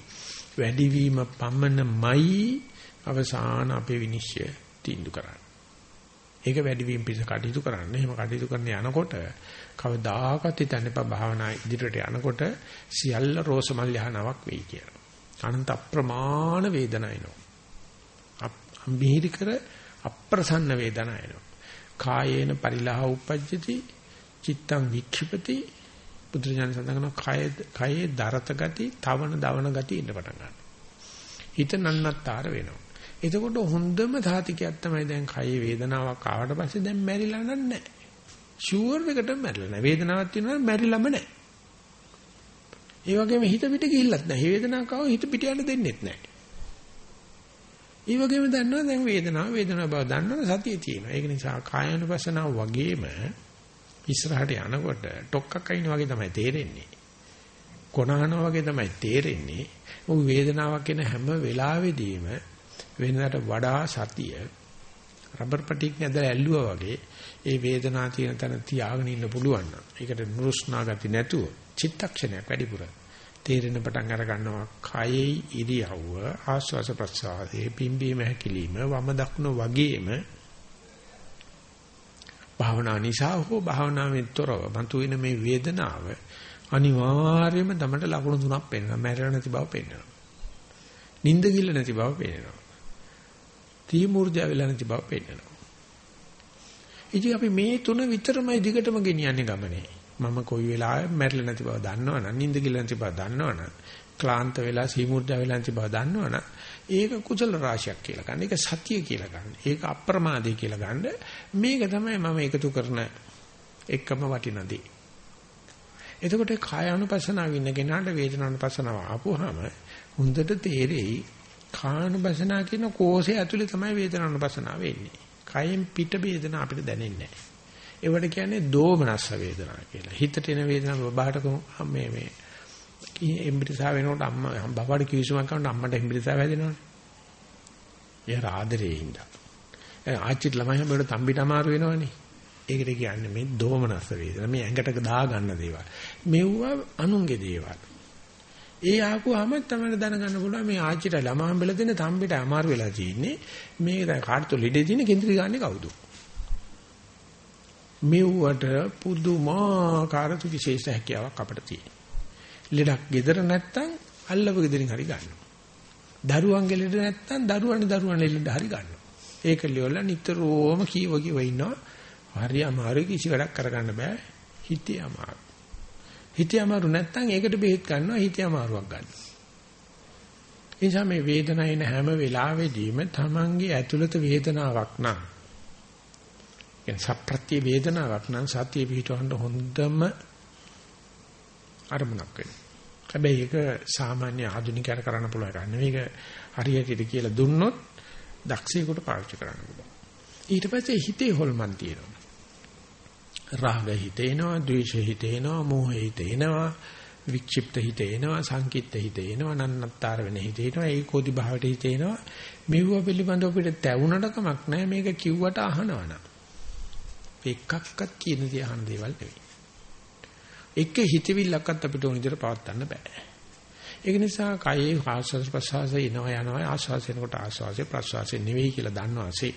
වැඩිවීම පමණමයි අවසාන අපේ විනිශ්චය තීන්දුව කරන්නේ. ඒක වැඩිවීම පිස කටයුතු කරන්න. එහෙම කටයුතු කරන යනකොට කවදාකවත් හිතන්න එපා භාවනා ඉදිරියට යනකොට සියල්ල රෝසමල් යහනාවක් වෙයි කියලා. අනන්ත අප්‍රමාණ වේදනා එනවා. අම්බීරි කර අප්‍රසන්න වේදනා එනවා. කායේන පරිලහ උපජ්ජති චිත්තං වික්ෂිපති බුදුරජාණන් සඳහන් කය කයේ දරත ගති, තවන දවන ගති ඉන්න පටන් ගන්නවා. හිත නන්නත්තර වෙනවා. එතකොට හොඳම සාතිකයක් තමයි දැන් කයේ වේදනාවක් ආවට පස්සේ දැන් මැරිලා නැහැ. ෂුවර් එකට මැරිලා නැහැ. වේදනාවක් තියෙනවා මැරිලාම නැහැ. ඒ වගේම හිත පිට ගිහිල්ලත් නැහැ. වේදනාවක් ආව හිත පිට යන්න දෙන්නෙත් නැහැ. ඒ වගේම දන්නවා දැන් වේදනාව වේදනාව බව දන්නවා සතිය තියෙනවා. ඒක නිසා කායනුපසනාව වගේම ඉස්සරහට යනකොට ඩොක්කක් අයින වගේ තමයි තේරෙන්නේ. කොනහනවා වගේ තමයි තේරෙන්නේ. මොකද වේදනාවක් එන හැම වෙලාවෙදීම වෙනකට වඩා සතිය රබර් පටික් නැදලා ඇල්ලුවා වගේ ඒ වේදනාව තියෙන තැන තියාගෙන ඉන්න පුළුවන් නම් ඒකට නුරුස්නා ගති නැතුව චිත්තක්ෂණයක් වැඩිපුර. තේරෙන පටන් අර ගන්නවා කයේ ඉරියව්ව ආස්වාස ප්‍රසආදේ පිම්බීම හැකිලිම වම දකුණ වගේම භාවනා නිසා හෝ භාවනාවෙන් තොරව මතුවෙන මේ වේදනාව අනිවාර්යයෙන්ම තමයි ලකුණු තුනක් පෙන්වනවා. මැරෙලා නැති බව පෙන්වනවා. නිින්ද කිල්ල නැති බව පෙන්වනවා. තීමූර්ජා වෙලා නැති බව පෙන්වනවා. ඉතින් අපි මේ තුන විතරමයි දිගටම ගෙනියන්නේ ගමනේ. මම කොයි වෙලාවෙ මැරෙලා නැති බව දන්නවනම් නිින්ද කිල්ල නැති බව දන්නවනම් ක්ලාන්ත වෙලා සීමුර්ජා වෙලා නැති බව දන්නවනම් ඒක කුසල රාශියක් කියලා ගන්න. ඒක සතිය කියලා ගන්න. ඒක අප්‍රමාදේ කියලා ගන්න. මේක තමයි මම එකතු කරන එකම වටිනදී. එතකොට කායානුපස්සනාව ඉන්න කෙනාට වේදනානුපස්සනාව ආපුවාම හොඳට තේරෙයි කායනුපස්සනාව කියන කෝෂය ඇතුලේ තමයි වේදනානුපස්සනාව වෙන්නේ. කයෙන් පිට වේදනාව අපිට දැනෙන්නේ නැහැ. ඒවට කියන්නේ දෝමනස්ස වේදනා කියලා. හිතට එන වේදනාව බබාට මේ මේ එම්බිරිසා වෙනකොට අම්මා බබාට කිවිසුමක් කරනකොට අම්මට එම්බිරිසා වැදෙනවනේ. ඒ ආදරේ හින්දා. ආච්චිට ළමයි හැමෝට තම්බිට අමාරු වෙනවනේ. ඒකට කියන්නේ මේ දෝමනස්ස වේදනා. මේ ඇඟට දා ගන්න දේවල්. මෙව්වා අනුන්ගේ දේවල්. ඒ ආපුවාම තමයි දැනගන්න පුළුවන් මේ ආච්චිට ළමා හම්බෙලා දෙන තම්බිට අමාරු වෙලා තියෙන්නේ. මේ දැන් කාටද ලෙඩේ තියෙන කේන්ද්‍රී ගන්නේ කවුද? මෙව්වට පුදුමාකාර විශේෂ හැකියාවක් අපිට තියෙනවා. ලෙඩක් gedera නැත්තම් අල්ලව gederin හරි ගන්නවා. දරුවන්ගේ ලෙඩ නැත්තම් දරුවන්ගේ දරුවන් ලෙඩ හරි ගන්නවා. ඒක ලියවල නිතරම කීව කීව ඉන්නවා. හරි අමාරු කිසි වැඩක් කරගන්න බෑ. හිතේ අමාරු. හිතේ අමාරු නැත්තම් ඒකට බෙහෙත් ගන්නවා හිතේ අමාරුවක් ගන්නවා. එනිසා මේ වේදනාව එන හැම වෙලාවෙදීම තමන්ගේ ඇතුළත වේදනාවක් නම් කියන සප්‍රත්‍ය වේදනාවක් නම් සතිය පිටවන්න හොඳම අරමුණක් වෙනවා. හැබැයි ඒක සාමාන්‍ය ආධුනිකයන්ට කරන්න පුළුවන් එකක් නෙවෙයි. ඒක හරියට කියලා දුන්නොත් දක්ෂයෙකුට පාවිච්චි කරන්න පුළුවන්. ඊට පස්සේ හිතේ හොල්මන් තියෙනවා. රාග හිතේනවා, ද්වේෂ හිතේනවා, මෝහ හිතේනවා, වික්ෂිප්ත හිතේනවා, සංකිට්ත හිතේනවා, නන්නත්තර වෙන හිතේනවා, ඒකෝදි භාවයට හිතේනවා. මෙවුව පිළිබඳව අපිට තැවුනට කමක් නැහැ මේක කිව්වට අහනවනම්. එකක්වත් කියන දේ අහන දේවල් නෙවෙයි. එක හිතවිල්ලක්වත් අපිට උන් විදිහට පවත්වන්න බෑ. ඒක නිසා කයේ ආස්වාද ප්‍රසවාසය එනවා යනවා ආස්වාසයෙන්කොට ආස්වාසය ප්‍රසවාසය නෙවෙයි කියලා දන්නවාසේ.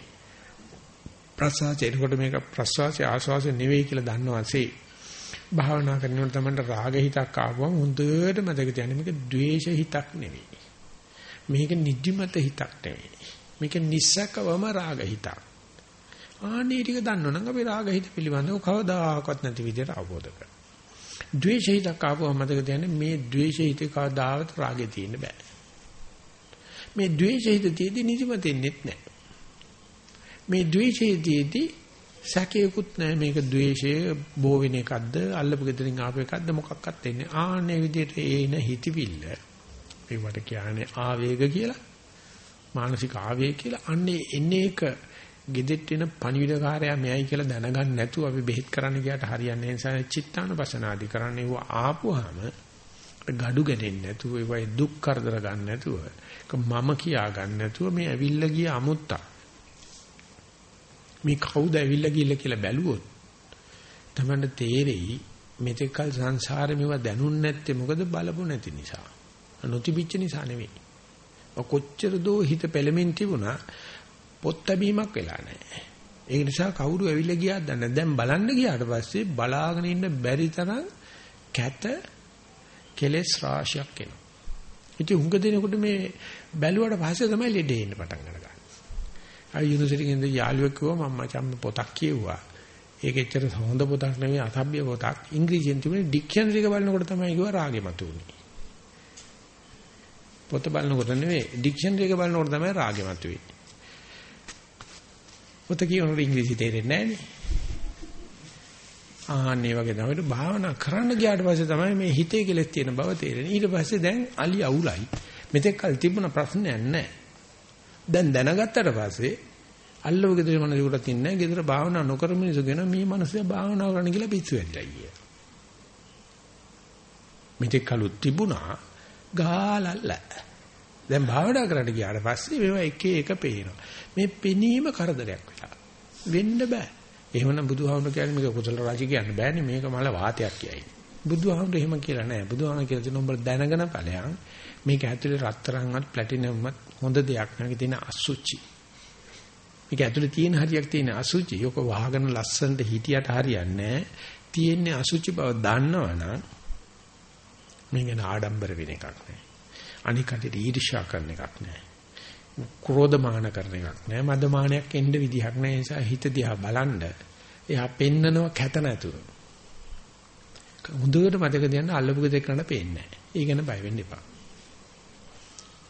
ප්‍රසවාසය එනකොට මේක ප්‍රසවාසය ආස්වාසය නෙවෙයි කියලා දන්නවාසේ. භාවනා කරනකොට තමයි රාග හිතක් ආවම හොඳට මතක තියාගන්න මේක ද්වේෂ හිතක් නෙවෙයි. මේක නිදිමත හිතක් නෙවෙයි. මේක නිස්සකවම රාග හිතක්. ආනේ ටික දන්නවනම් අපි රාග හිත පිළිබඳව කවදාකවත් නැති විදිහට අවබෝධ කරගන්නවා. ද්වේෂහිතක් ආපුවම මතක තියාගන්න මේ ද්වේෂහිතේ කවදාවත් රාගෙ තියෙන්න බෑ. මේ ද්වේෂහිත තියදී නිදිමතෙන්නෙත් නෑ. මේ ද්වේෂයේදී සැකේකුත් නෑ මේක ද්වේෂය බෝ වෙන එකක්ද අල්ලපු ගෙදරින් ආපු එකක්ද මොකක්වත් වෙන්නේ. ආන්නේ විදිහට ඒන හිතවිල්ල ඒවට කියන්නේ ආවේග කියලා. මානසික ආවේග කියලා. අන්නේ එන්නේ එක gedෙත් වෙන පණිවිඩකාරයා මෙයයි කියලා දැනගන්න නැතුව අපි බෙහෙත් කරන්න ගියාට හරියන්නේ නැහැ. නිසා චිත්තානුපසනාදි කරන්නේ ව ආපුවාම gadu ගෙනෙන්නේ නැතුව ඒවයි දුක් කරදර ගන්න නැතුව මම කියා ගන්න නැතුව මේ ඇවිල්ලා ගිය අමුත්තා මේ කවුද ඇවිල්ලා ගිල්ල කියලා බැලුවොත් තමයි තේරෙයි මෙතෙක්කල් සංසාරේ මේවා දැනුන්නේ නැත්තේ මොකද බලපු නැති නිසා. නොතිබිච්ච නිසා නෙවෙයි. කොච්චර දෝ හිත පෙළමින් තිබුණා පොත් ලැබීමක් වෙලා නැහැ. ඒ නිසා කවුරු ඇවිල්ලා ගියාද දන්නේ දැන් බලන්න ගියාට පස්සේ බලාගෙන ඉන්න බැරි තරම් කැත කෙලස් රාශියක් එනවා. ඉතින් උඟ දෙනකොට මේ බැලුවට පස්සේ තමයි ලෙඩේ එන්න පටන් ගන්නේ. ආ යුනිවර්සිටි එකේ ඉඳන් යාළුවෙක් කිව්වා මම මචං පොතක් කියුවා. ඒක එච්චර හොඳ පොතක් නෙවෙයි අසභ්‍ය පොතක්. ඉංග්‍රීසියෙන් තිබුණේ ඩික්ෂනරි එක බලනකොට තමයි කිව්වා රාගෙ මතුනේ. පොත බලනකොට නෙවෙයි ඩික්ෂනරි එක බලනකොට තමයි රාගෙ මතුවේ. පොත කියනකොට ඉංග්‍රීසි තේරෙන්නේ නැහැ ආන්නේ වගේ තමයි භාවනා කරන්න ගියාට පස්සේ තමයි මේ හිතේ කෙලෙස් තියෙන බව තේරෙන්නේ. ඊට පස්සේ දැන් අලි අවුලයි. මෙතෙක් කල් තිබුණ ප්‍රශ්නයක් නැහැ. දැන් දැනගත්තට පස්සේ අල්ලව ගෙදර මනසකට තින්නේ ගෙදර භාවනා නොකර මිනිස්සු කියන මේ මනසේ භාවනා කරන්න කියලා පිස්සු වෙලා ගියා. මෙතෙක් කලුත් තිබුණා ගාලල්ල. දැන් භාවනා කරන්න ගියාට පස්සේ මේවා එක එක පේනවා. මේ පෙනීම කරදරයක් වෙලා. වෙන්න බෑ. එහෙමනම් බුදුහාමුදුර කියන්නේ මේක කුසල රාශි කියන්න බෑනේ මේක මල වාතයක් කියයි. බුදුහාමුදුර එහෙම කියලා නෑ. බුදුහාමුදුර කියලා දෙන උඹ දැනගෙන ඵලයන් මේක ඇතුලේ රත්තරන්වත් ප්ලැටිනම්වත් හොඳ දෙයක් නෙවෙයි තියෙන අසුචි. මේක ඇතුලේ තියෙන හරියක් තියෙන අසුචි. යක වහගෙන ලස්සනට හිටියට හරියන්නේ තියෙන්නේ අසුචි බව දන්නවනම් මේක ආඩම්බර වෙන එකක් නෑ. අනිකට ඊර්ෂ්‍යා කරන එකක් නෑ. ක්‍රෝධමාන කරන එකක් නෑ. මදමානයක් එන්න විදිහක් නෑ. ඒ නිසා හිත දිහා බලන්න. එයා පෙන්නනවා කැත නැතුව. හොඳට මතක තියන්න අල්ලපු දෙයක් කරන්න පේන්නේ නෑ. ඒ ගැන බය වෙන්න එපා.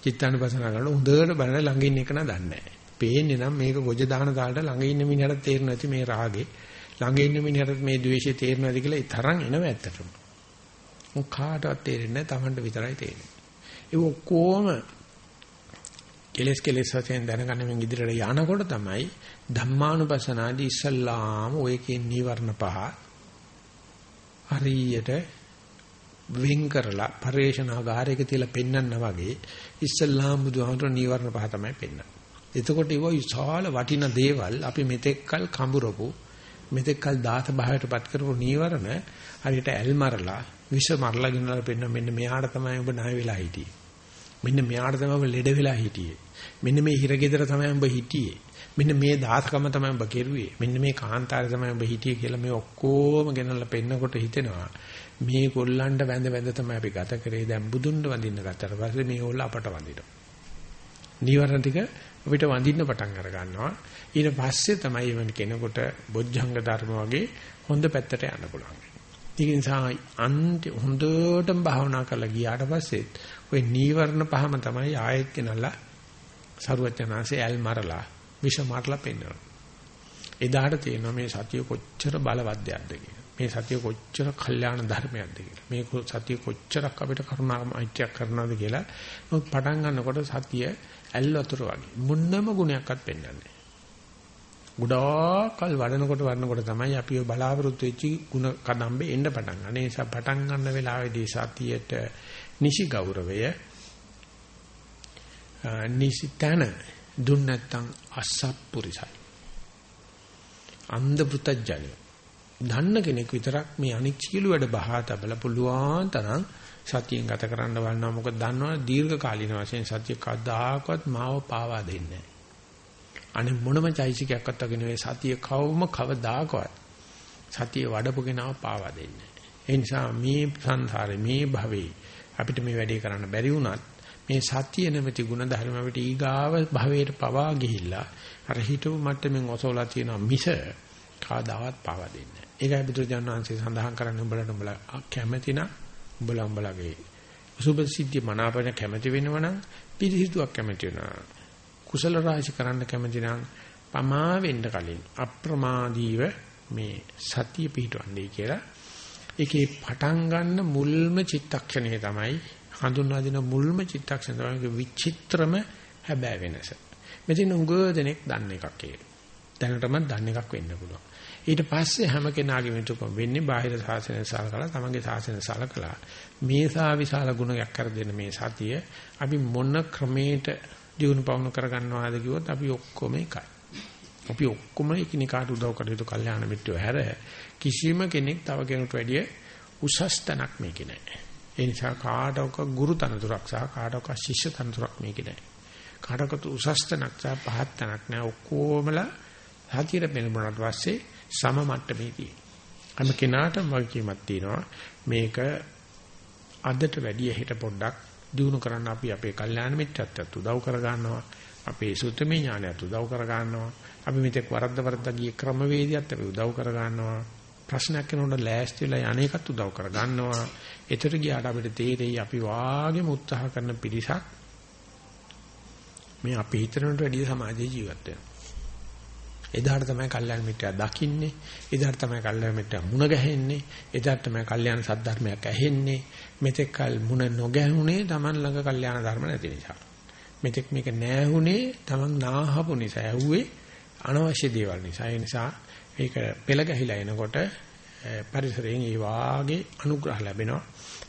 චිත්තානුපසන කරන හොඳට බලන ළඟ ඉන්න එක නා දන්නේ නෑ. පේන්නේ නම් මේක ගොජ දාන දාලට ළඟ ඉන්න මිනිහට තේරෙන්නේ නැති මේ රාගේ. ළඟ ඉන්න මිනිහට මේ ද්වේෂය තේරෙන්නේ නැති කියලා ඒ තරම් එනවා ඇත්තටම. මොක කාටවත් තේරෙන්නේ නැහැ Tamanට විතරයි තේරෙන්නේ. ඒ ඔක්කොම කෙලස් කෙලස් වශයෙන් දැනගන්න මෙන් ඉදිරියට යනකොට තමයි ධම්මානුපස්සනාදී ඉස්සල්ලාම ඔයකේ නීවරණ පහ හරියට වෙන් කරලා පරේෂණාගාරයක තියලා පෙන්වන්න වගේ ඉස්සල්ලාම බුදුහාමර නීවරණ පහ තමයි පෙන්වන්නේ. එතකොට ඒව විශාල වටින දේවල් අපි මෙතෙක්කල් කඹරපු මෙතෙක්කල් දාත භාවයටපත් කරපු නීවරණ හරියට ඇල් මරලා විෂ මරලා ගෙනලා පෙන්න මෙන්න මෙයාට තමයි ඔබ ණය වෙලා හිටියේ. මෙන්න මෙයාට තමයි ඔබ ලෙඩ වෙලා හිටියේ. මෙන්න මේ හිරගෙදර තමයි ඔබ හිටියේ. මෙන්න මේ දාසකම තමයි ඔබ කෙරුවේ. මෙන්න මේ කාන්තාරය තමයි ඔබ හිටියේ කියලා මේ ඔක්කොම ගෙනල්ලා පෙන්නකොට හිතෙනවා. මේ කොල්ලන්ට වැඳ වැඳ තමයි අපි ගත කරේ. දැන් බුදුන්ව වඳින්න ගත්තට පස්සේ මේ ඕල්ල අපට වඳිනවා. නීවරණ ටික අපිට වඳින්න පටන් අර ගන්නවා. ඊට පස්සේ තමයි එවන කෙනෙකුට බොජ්ජංග ධර්ම වගේ හොඳ පැත්තට යන්න පුළුවන්. ඒක නිසා අන්ති හොඳටම භාවනා කරලා ගියාට පස්සේ ওই නීවරණ පහම තමයි ආයෙත් ගෙනල්ලා සරුවචනාංශය ඇල් මරලා විෂ මරලා පෙන්නනවා. එදාට තේරෙනවා මේ සතිය කොච්චර බලවත්යක්ද කියලා. මේ සතිය කොච්චර කල්යාණ ධර්මයක්ද කියලා. මේ සතිය කොච්චරක් අපිට කරුණා මෛත්‍රියක් කරනවද කියලා. නමුත් පටන් ගන්නකොට සතිය ඇල් වතුර වගේ මුන්නම ගුණයක්වත් පෙන්වන්නේ නැහැ. ගොඩාක්කල් වඩනකොට වඩනකොට තමයි අපි ඔය බලාපොරොත්තු වෙච්ච ಗುಣ කදම්බේ එන්න පටන් ගන්න. ඒ නිසා පටන් ගන්න වෙලාවේදී සතියට නිසි ගෞරවය නිසි තන දුන්න නැත්තම් අසත්පුරිසයි. අන්ධ පුතඥය. දන්න කෙනෙක් විතරක් මේ අනික් සියලු වැඩ බහා තබල පුළුවන් තරම් සතියෙන් ගත කරන්න බලනවා. මොකද දන්නවා දීර්ඝ කාලින වශයෙන් සතිය කවදාකවත් මාව පාවා දෙන්නේ නැහැ. අනේ මොනම චෛසිකයක්වත් වගේ නෙවෙයි සතිය කවම කවදාකවත් සතිය වඩපු කෙනාව පාවා දෙන්නේ ඒ නිසා මේ සංසාරේ මේ භවයේ අපිට මේ වැඩේ කරන්න බැරි වුණත් මේ සතිය නැමැති ගුණ ධර්ම අපිට ඊගාව භවයට පවා ගිහිල්ලා අර හිතව මට්ටමින් ඔසවලා තියෙන මිස කවදාවත් පාවා දෙන්නේ නැහැ. ඒකයි බුදුරජාණන් වහන්සේ සඳහන් කරන්නේ උඹලට උඹලා කැමැති නම් උඹලා උඹලගේ සුභ සිද්ධිය මනාපන කැමැති වෙනවනම් පිළිහිතුවක් කැමැති වෙනවා. කුසල රාශි කරන්න කැමති නම් පමා වෙන්න කලින් අප්‍රමාදීව මේ සතිය පිහිටවන්නේ කියලා ඒකේ පටන් ගන්න මුල්ම චිත්තක්ෂණය තමයි හඳුන්වා දෙන මුල්ම චිත්තක්ෂණ තමයි විචිත්‍රම හැබෑ වෙනස. මෙතන උගව දෙනෙක් දන්න එකක් ඒක. දැනටම දන්න එකක් වෙන්න පුළුවන්. ඊට පස්සේ හැම කෙනාගේම යුතුයකම වෙන්නේ බාහිර සාසනය සලකලා තමන්ගේ සාසනය සලකලා මේසා විශාල ගුණයක් කර දෙන මේ සතිය අපි මොන ක්‍රමයකට දිනු පවුණු කරගන්නවාද කිව්වොත් අපි ඔක්කොම එකයි. අපි ඔක්කොම එකිනෙකාට උදව් කටයුතු කල්යාණ මිත්‍රයෝ හැර කිසිම කෙනෙක් තව කෙනෙකුට වැඩිය උසස් තැනක් මේකේ නැහැ. ඒ නිසා කාටවක ගුරු තනතුරක් සහ කාටවක ශිෂ්‍ය තනතුරක් මේකේ නැහැ. කාටවක උසස් තැනක් සහ පහත් තැනක් නැහැ. ඔක්කොමලා හතියට පෙනුනට පස්සේ සම මට්ටමේදී. හැම කෙනාටම වගකීමක් තියෙනවා මේක අදට වැඩිය හෙට පොඩ්ඩක් දිනු කරන්න අපි අපේ කල්යාණ මිත්‍රත්වයට උදව් කර ගන්නවා. අපේ සුත්තමේ ඥානයට උදව් කර ගන්නවා. අපි මෙතෙක් වරද්ද වරද්ද ගිය ක්‍රමවේදයත් අපි උදව් කර ගන්නවා. ප්‍රශ්නයක් කරනකොට ලෑස්තිලා අනේකත් උදව් කර ගන්නවා. ඒතර ගියාට අපිට තේරෙයි අපි වාගේම උත්සාහ කරන පිරිසක් මේ අපි හිතනට වැඩිය සමාජයේ ජීවත් වෙනවා. එදාට තමයි කල්යාණ මිත්‍යා දකින්නේ. එදාට තමයි කල්යාණ මිත්‍යා මුණ ගැහෙන්නේ. එදාට තමයි කල්යාණ සද්ධර්මයක් ඇහෙන්නේ. මෙතෙක් කල මුණ නොගැහුනේ Taman ළඟ කල්යාණ ධර්ම නැති නිසා. මෙතෙක් මේක නැහුනේ Taman නාහපු නිසා ඇහුවේ අනවශ්‍ය දේවල් නිසා. ඒ නිසා මේක පෙළ ගැහිලා එනකොට පරිසරයෙන් ඒ වාගේ අනුග්‍රහ ලැබෙනවා.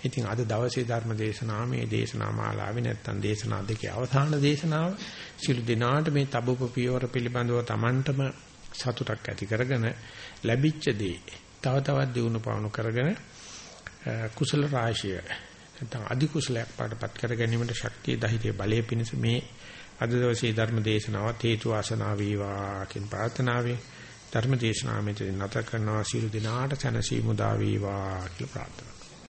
ඉතින් අද දවසේ ධර්ම දේශනාව මේ දේශනා මාලාවේ නැත්තම් දේශනා දෙකේ අවසාන දේශනාව සිළු දිනාට මේ තබුප පියවර පිළිබඳව Tamanටම සතුටක් ඇති කරගෙන ලැබිච්ච දේ තව තවත් දිනු පවණු කරගෙන කුසල රාශිය නැත්නම් අධි කුසලයක් පාඩපත් කර ගැනීමට ශක්තිය ධෛර්ය බලය පිණිස මේ අද දවසේ ධර්ම දේශනාවත් හේතු වාසනා වේවා කියන ප්‍රාර්ථනාවෙන් ධර්ම දේශනාව මෙතන නැත කරනවා. සියලු දිනාට සැනසීම උදා වේවා කියලා ප්‍රාර්ථනා